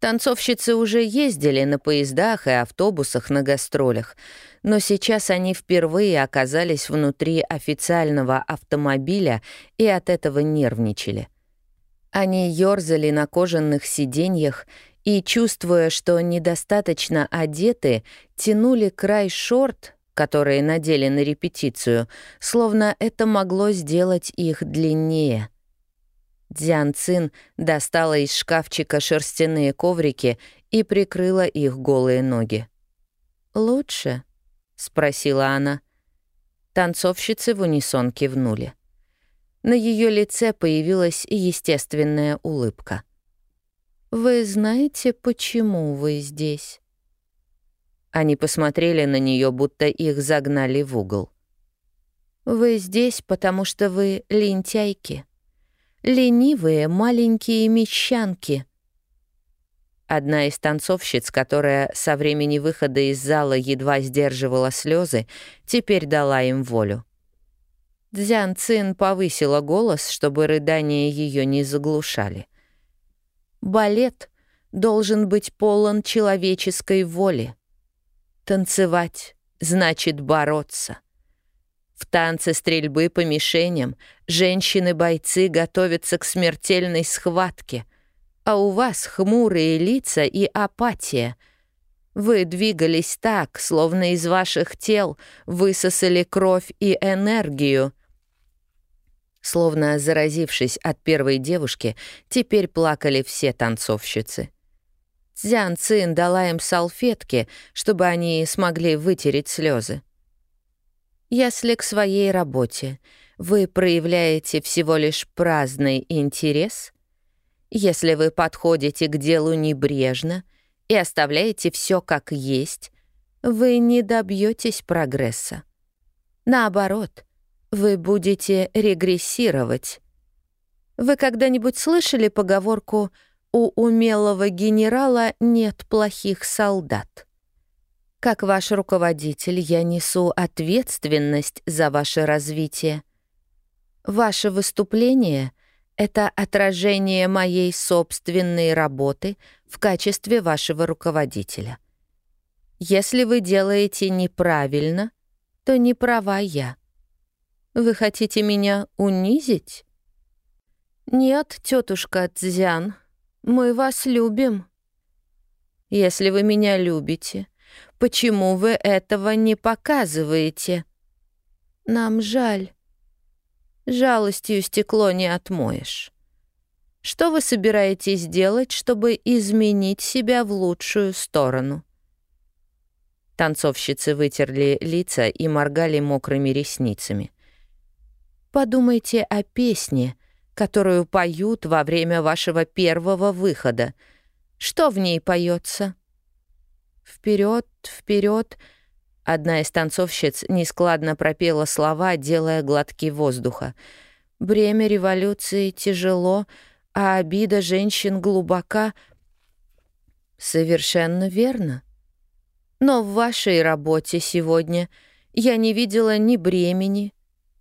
Танцовщицы уже ездили на поездах и автобусах на гастролях, но сейчас они впервые оказались внутри официального автомобиля и от этого нервничали. Они ёрзали на кожаных сиденьях и, чувствуя, что недостаточно одеты, тянули край шорт, которые надели на репетицию, словно это могло сделать их длиннее. Дзян Цин достала из шкафчика шерстяные коврики и прикрыла их голые ноги. «Лучше?» — спросила она. Танцовщицы в унисон кивнули. На ее лице появилась естественная улыбка. «Вы знаете, почему вы здесь?» Они посмотрели на нее, будто их загнали в угол. «Вы здесь, потому что вы лентяйки. Ленивые маленькие мещанки». Одна из танцовщиц, которая со времени выхода из зала едва сдерживала слезы, теперь дала им волю. Дзян Цин повысила голос, чтобы рыдания ее не заглушали. «Балет должен быть полон человеческой воли. Танцевать значит бороться. В танце стрельбы по мишеням женщины-бойцы готовятся к смертельной схватке, а у вас хмурые лица и апатия. Вы двигались так, словно из ваших тел высосали кровь и энергию — Словно заразившись от первой девушки, теперь плакали все танцовщицы. Цзян Цин дала им салфетки, чтобы они смогли вытереть слезы. Если к своей работе вы проявляете всего лишь праздный интерес, если вы подходите к делу небрежно и оставляете все как есть, вы не добьетесь прогресса. Наоборот — вы будете регрессировать. Вы когда-нибудь слышали поговорку «У умелого генерала нет плохих солдат»? Как ваш руководитель я несу ответственность за ваше развитие. Ваше выступление — это отражение моей собственной работы в качестве вашего руководителя. Если вы делаете неправильно, то не права я — вы хотите меня унизить? Нет, тетушка Цзян, мы вас любим. Если вы меня любите, почему вы этого не показываете? Нам жаль. Жалостью стекло не отмоешь. Что вы собираетесь делать, чтобы изменить себя в лучшую сторону? Танцовщицы вытерли лица и моргали мокрыми ресницами. Подумайте о песне, которую поют во время вашего первого выхода. Что в ней поется? Вперед, вперед. Одна из танцовщиц нескладно пропела слова, делая глотки воздуха. Бремя революции тяжело, а обида женщин глубока. Совершенно верно. Но в вашей работе сегодня я не видела ни бремени,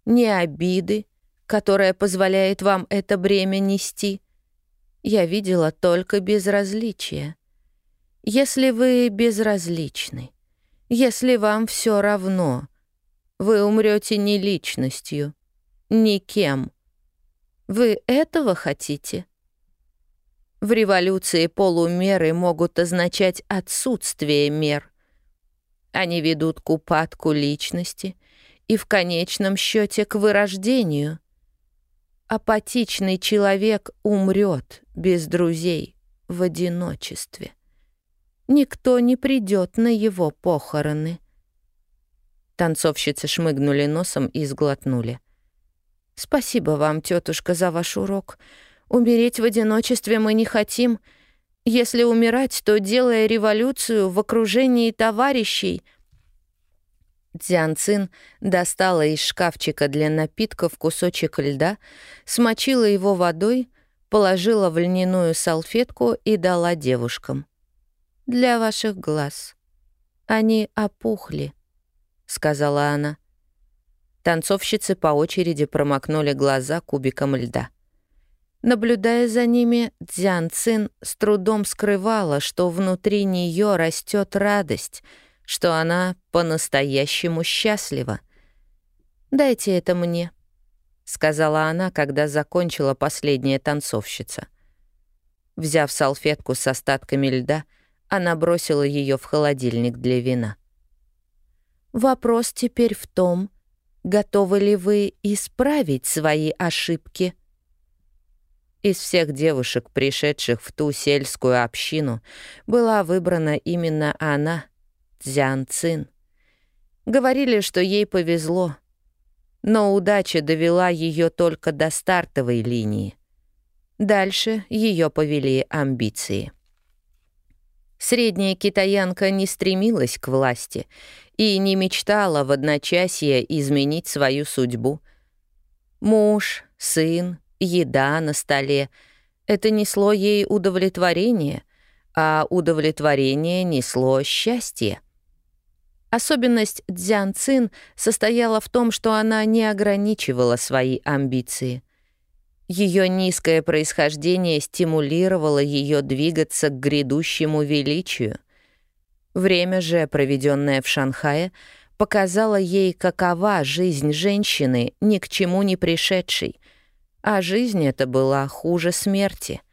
ни обиды, которая позволяет вам это бремя нести. Я видела только безразличие. Если вы безразличны, если вам все равно, вы умрете не личностью, никем. Вы этого хотите? В революции полумеры могут означать отсутствие мер. Они ведут к упадку личности — и в конечном счете к вырождению. Апатичный человек умрет без друзей в одиночестве. Никто не придет на его похороны. Танцовщицы шмыгнули носом и сглотнули. «Спасибо вам, тетушка, за ваш урок. Умереть в одиночестве мы не хотим. Если умирать, то делая революцию в окружении товарищей — Дзян Цин достала из шкафчика для напитков кусочек льда, смочила его водой, положила в льняную салфетку и дала девушкам. «Для ваших глаз. Они опухли», — сказала она. Танцовщицы по очереди промокнули глаза кубиком льда. Наблюдая за ними, Дзян Цин с трудом скрывала, что внутри нее растет радость — что она по-настоящему счастлива. «Дайте это мне», — сказала она, когда закончила последняя танцовщица. Взяв салфетку с остатками льда, она бросила ее в холодильник для вина. «Вопрос теперь в том, готовы ли вы исправить свои ошибки?» Из всех девушек, пришедших в ту сельскую общину, была выбрана именно она — Цзян Цин. Говорили, что ей повезло, но удача довела ее только до стартовой линии. Дальше ее повели амбиции. Средняя китаянка не стремилась к власти и не мечтала в одночасье изменить свою судьбу. Муж, сын, еда на столе — это несло ей удовлетворение — а удовлетворение несло счастье. Особенность Дзян Цин состояла в том, что она не ограничивала свои амбиции. Ее низкое происхождение стимулировало ее двигаться к грядущему величию. Время же, проведенное в Шанхае, показало ей, какова жизнь женщины, ни к чему не пришедшей, а жизнь эта была хуже смерти.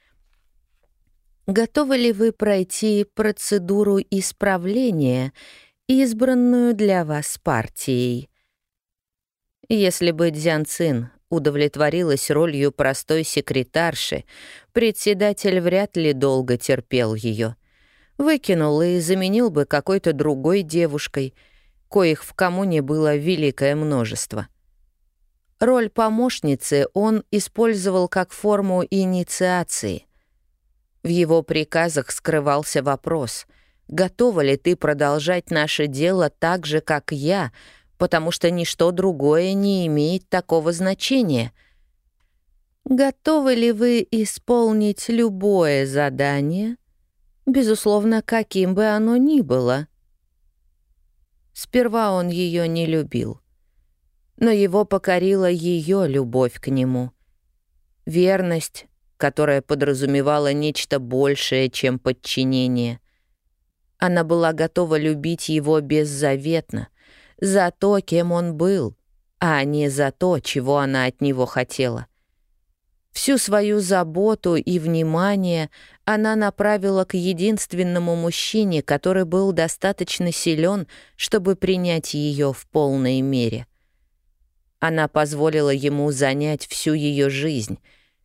Готовы ли вы пройти процедуру исправления — избранную для вас партией. Если бы Дзян Цин удовлетворилась ролью простой секретарши, председатель вряд ли долго терпел ее. Выкинул и заменил бы какой-то другой девушкой, коих в коммуне было великое множество. Роль помощницы он использовал как форму инициации. В его приказах скрывался вопрос — готова ли ты продолжать наше дело так же, как я, потому что ничто другое не имеет такого значения. Готовы ли вы исполнить любое задание, безусловно, каким бы оно ни было? Сперва он ее не любил, но его покорила ее любовь к нему. Верность, которая подразумевала нечто большее, чем подчинение — она была готова любить его беззаветно, за то, кем он был, а не за то, чего она от него хотела. Всю свою заботу и внимание она направила к единственному мужчине, который был достаточно силен, чтобы принять ее в полной мере. Она позволила ему занять всю ее жизнь,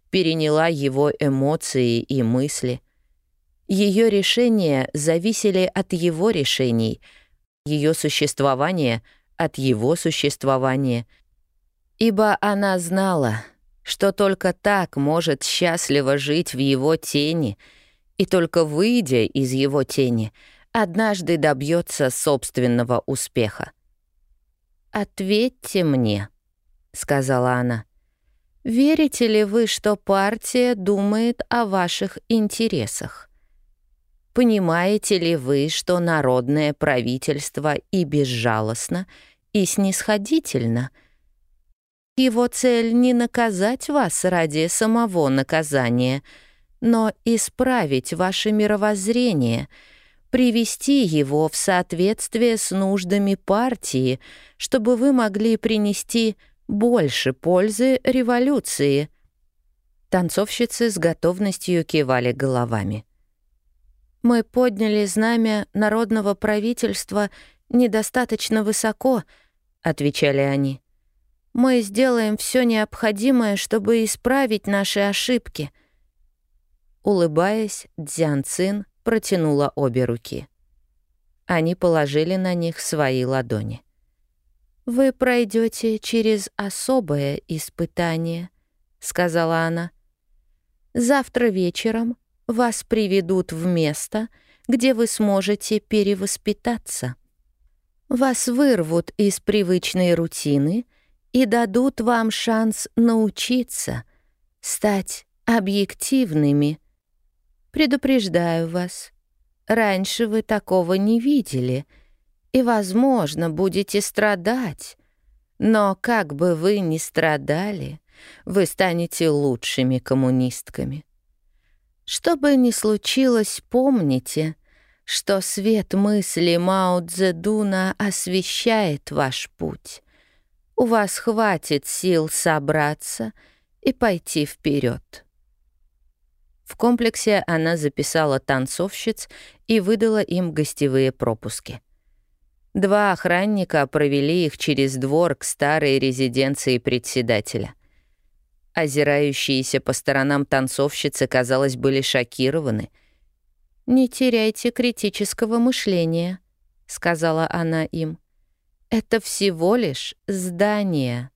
переняла его эмоции и мысли, ее решения зависели от его решений, ее существование — от его существования. Ибо она знала, что только так может счастливо жить в его тени, и только выйдя из его тени, однажды добьется собственного успеха. «Ответьте мне», — сказала она. «Верите ли вы, что партия думает о ваших интересах?» Понимаете ли вы, что народное правительство и безжалостно, и снисходительно? Его цель не наказать вас ради самого наказания, но исправить ваше мировоззрение, привести его в соответствие с нуждами партии, чтобы вы могли принести больше пользы революции. Танцовщицы с готовностью кивали головами. Мы подняли знамя народного правительства недостаточно высоко, отвечали они. Мы сделаем все необходимое, чтобы исправить наши ошибки. Улыбаясь, Дзян Цин протянула обе руки. Они положили на них свои ладони. «Вы пройдете через особое испытание», — сказала она. «Завтра вечером вас приведут в место, где вы сможете перевоспитаться. Вас вырвут из привычной рутины и дадут вам шанс научиться, стать объективными. Предупреждаю вас, раньше вы такого не видели и, возможно, будете страдать. Но как бы вы ни страдали, вы станете лучшими коммунистками. Что бы ни случилось, помните, что свет мысли Мао Цзэдуна освещает ваш путь. У вас хватит сил собраться и пойти вперед. В комплексе она записала танцовщиц и выдала им гостевые пропуски. Два охранника провели их через двор к старой резиденции председателя — Озирающиеся по сторонам танцовщицы, казалось, были шокированы. «Не теряйте критического мышления», — сказала она им. «Это всего лишь здание».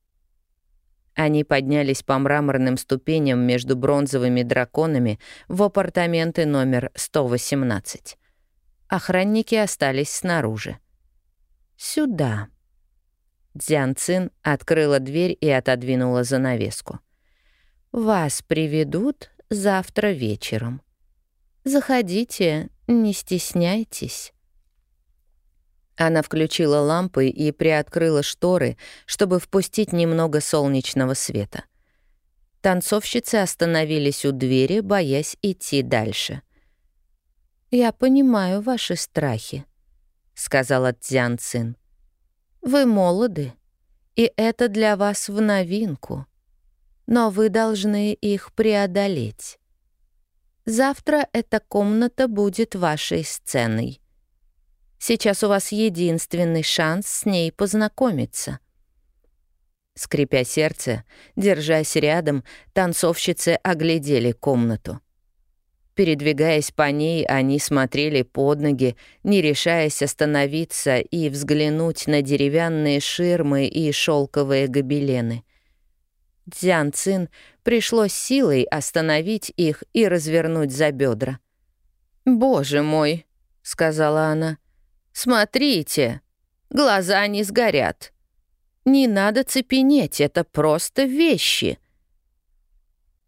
Они поднялись по мраморным ступеням между бронзовыми драконами в апартаменты номер 118. Охранники остались снаружи. «Сюда». Дзян Цин открыла дверь и отодвинула занавеску. Вас приведут завтра вечером. Заходите Не стесняйтесь». Она включила лампы и приоткрыла шторы, чтобы впустить немного солнечного света. Танцовщицы остановились у двери, боясь идти дальше. «Я понимаю ваши страхи», — сказала Цзян Цин. «Вы молоды, и это для вас в новинку. Но вы должны их преодолеть. Завтра эта комната будет вашей сценой. Сейчас у вас единственный шанс с ней познакомиться». Скрипя сердце, держась рядом, танцовщицы оглядели комнату. Передвигаясь по ней, они смотрели под ноги, не решаясь остановиться и взглянуть на деревянные ширмы и шелковые гобелены. Дзян Цин пришлось силой остановить их и развернуть за бедра. «Боже мой!» — сказала она — Смотрите, глаза не сгорят. Не надо цепенеть, это просто вещи.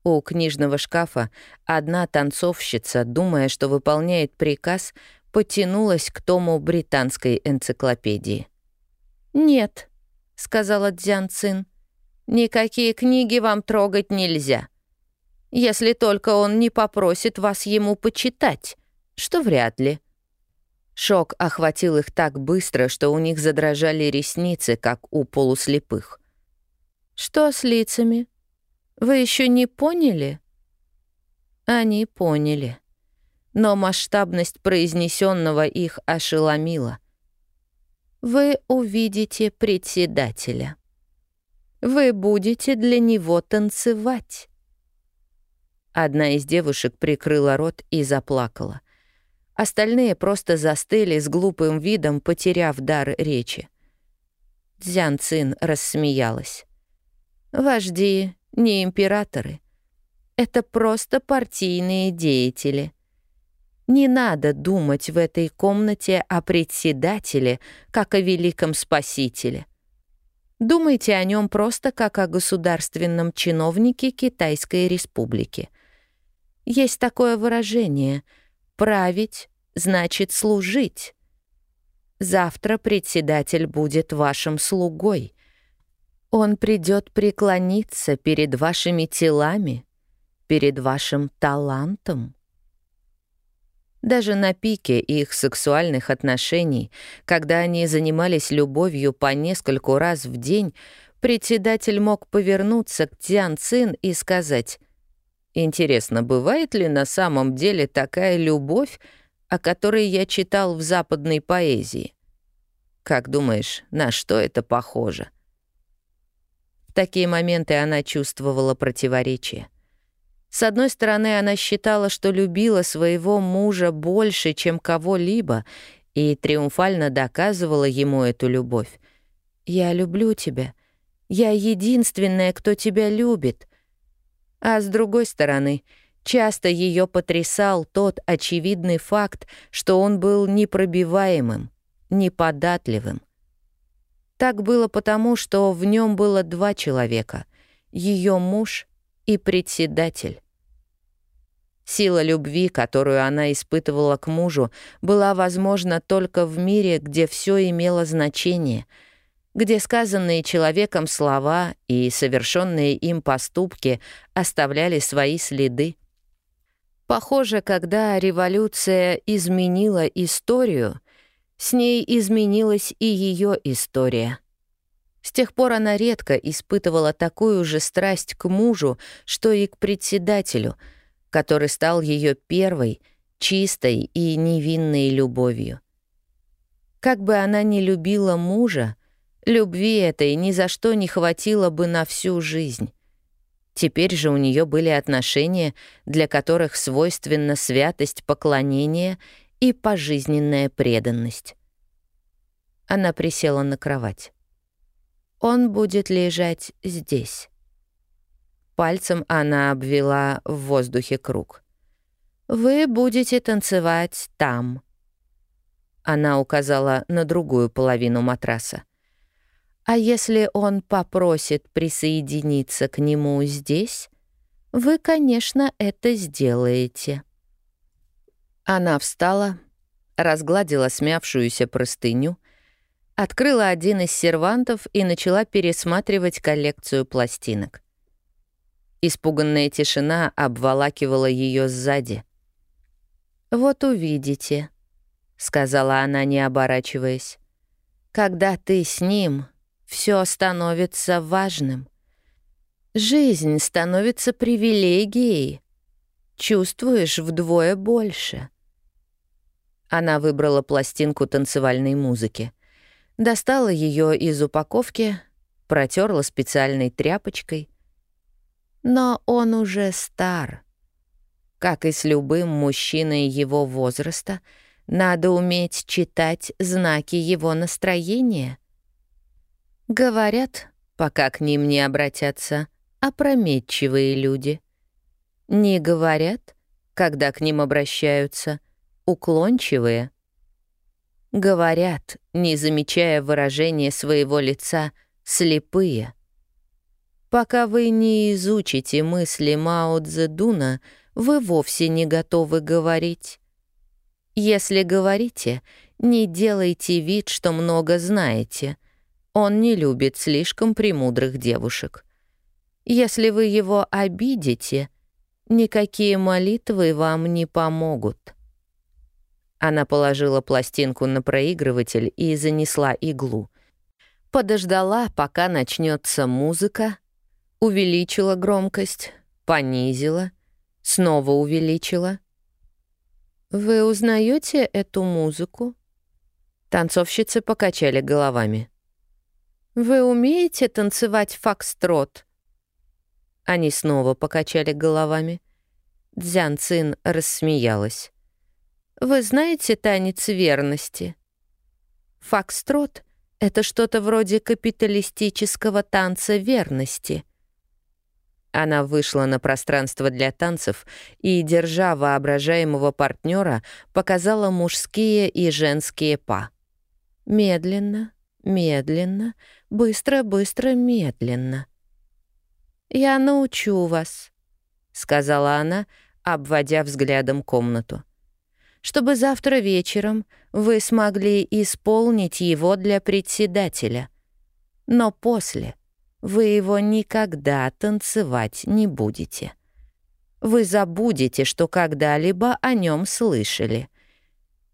У книжного шкафа одна танцовщица, думая, что выполняет приказ, потянулась к тому британской энциклопедии. «Нет», — сказала Дзян Цин, — «никакие книги вам трогать нельзя. Если только он не попросит вас ему почитать, что вряд ли». Шок охватил их так быстро, что у них задрожали ресницы, как у полуслепых. «Что с лицами? Вы еще не поняли?» Они поняли. Но масштабность произнесенного их ошеломила. «Вы увидите председателя. Вы будете для него танцевать». Одна из девушек прикрыла рот и заплакала — Остальные просто застыли с глупым видом, потеряв дар речи. Дзян Цин рассмеялась. «Вожди не императоры. Это просто партийные деятели. Не надо думать в этой комнате о председателе, как о великом спасителе. Думайте о нем просто как о государственном чиновнике Китайской республики. Есть такое выражение — править значит служить. Завтра председатель будет вашим слугой. Он придет преклониться перед вашими телами, перед вашим талантом. Даже на пике их сексуальных отношений, когда они занимались любовью по нескольку раз в день, председатель мог повернуться к Тян Цин и сказать, «Интересно, бывает ли на самом деле такая любовь, о которой я читал в западной поэзии. Как думаешь, на что это похоже? В такие моменты она чувствовала противоречие. С одной стороны, она считала, что любила своего мужа больше, чем кого-либо, и триумфально доказывала ему эту любовь. «Я люблю тебя. Я единственная, кто тебя любит». А с другой стороны — Часто ее потрясал тот очевидный факт, что он был непробиваемым, неподатливым. Так было потому, что в нем было два человека — ее муж и председатель. Сила любви, которую она испытывала к мужу, была возможна только в мире, где все имело значение, где сказанные человеком слова и совершенные им поступки оставляли свои следы. Похоже, когда революция изменила историю, с ней изменилась и ее история. С тех пор она редко испытывала такую же страсть к мужу, что и к председателю, который стал ее первой, чистой и невинной любовью. Как бы она ни любила мужа, любви этой ни за что не хватило бы на всю жизнь. Теперь же у нее были отношения, для которых свойственна святость поклонения и пожизненная преданность. Она присела на кровать. «Он будет лежать здесь». Пальцем она обвела в воздухе круг. «Вы будете танцевать там». Она указала на другую половину матраса. А если он попросит присоединиться к нему здесь, вы, конечно, это сделаете. Она встала, разгладила смявшуюся простыню, открыла один из сервантов и начала пересматривать коллекцию пластинок. Испуганная тишина обволакивала ее сзади. «Вот увидите», — сказала она, не оборачиваясь. «Когда ты с ним, все становится важным. Жизнь становится привилегией. Чувствуешь вдвое больше». Она выбрала пластинку танцевальной музыки. Достала ее из упаковки, протерла специальной тряпочкой, но он уже стар. Как и с любым мужчиной его возраста, надо уметь читать знаки его настроения. Говорят, пока к ним не обратятся, опрометчивые люди. Не говорят, когда к ним обращаются, уклончивые. Говорят, не замечая выражения своего лица, слепые — Пока вы не изучите мысли Мао Цзэдуна, вы вовсе не готовы говорить. Если говорите, не делайте вид, что много знаете. Он не любит слишком премудрых девушек. Если вы его обидите, никакие молитвы вам не помогут. Она положила пластинку на проигрыватель и занесла иглу. Подождала, пока начнется музыка, увеличила громкость, понизила, снова увеличила. «Вы узнаете эту музыку?» Танцовщицы покачали головами. «Вы умеете танцевать фокстрот?» Они снова покачали головами. Дзян Цин рассмеялась. «Вы знаете танец верности?» «Фокстрот — это что-то вроде капиталистического танца верности — она вышла на пространство для танцев и, держа воображаемого партнера, показала мужские и женские па. Медленно, медленно, быстро, быстро, медленно. «Я научу вас», — сказала она, обводя взглядом комнату, «чтобы завтра вечером вы смогли исполнить его для председателя. Но после — вы его никогда танцевать не будете. Вы забудете, что когда-либо о нем слышали.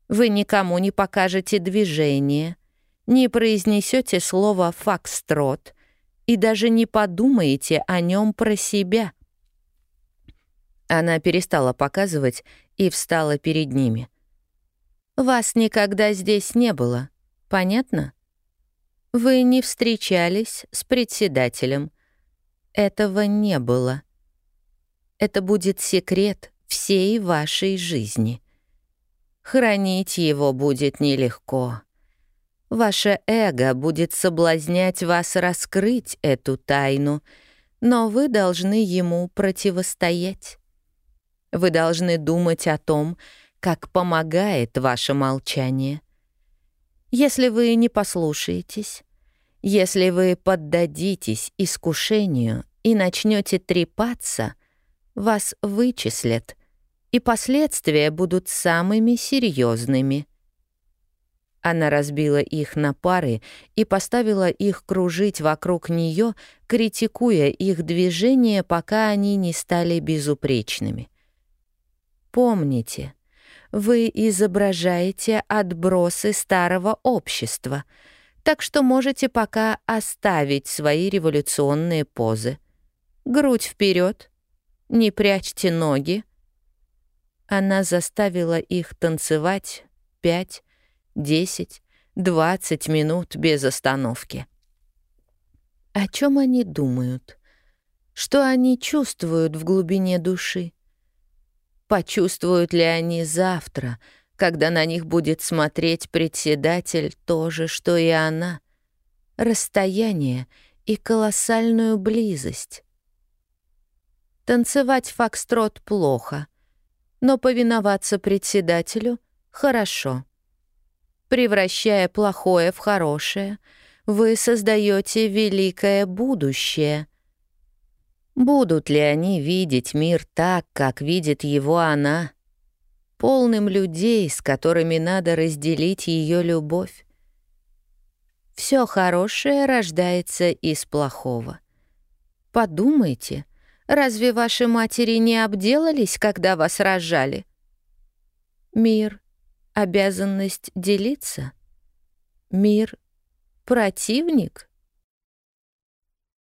Вы никому не покажете движение, не произнесете слово «фокстрот» и даже не подумаете о нем про себя. Она перестала показывать и встала перед ними. «Вас никогда здесь не было, понятно?» Вы не встречались с председателем. Этого не было. Это будет секрет всей вашей жизни. Хранить его будет нелегко. Ваше эго будет соблазнять вас раскрыть эту тайну, но вы должны ему противостоять. Вы должны думать о том, как помогает ваше молчание — если вы не послушаетесь, если вы поддадитесь искушению и начнете трепаться, вас вычислят, и последствия будут самыми серьезными. Она разбила их на пары и поставила их кружить вокруг нее, критикуя их движения, пока они не стали безупречными. Помните, вы изображаете отбросы старого общества, так что можете пока оставить свои революционные позы. Грудь вперед, не прячьте ноги. Она заставила их танцевать пять, десять, двадцать минут без остановки. О чем они думают? Что они чувствуют в глубине души? Почувствуют ли они завтра, когда на них будет смотреть председатель то же, что и она? Расстояние и колоссальную близость. Танцевать фокстрот плохо, но повиноваться председателю — хорошо. Превращая плохое в хорошее, вы создаете великое будущее — Будут ли они видеть мир так, как видит его она? полным людей, с которыми надо разделить ее любовь. Все хорошее рождается из плохого. Подумайте, разве ваши матери не обделались, когда вас рожали? Мир — обязанность делиться. Мир — противник —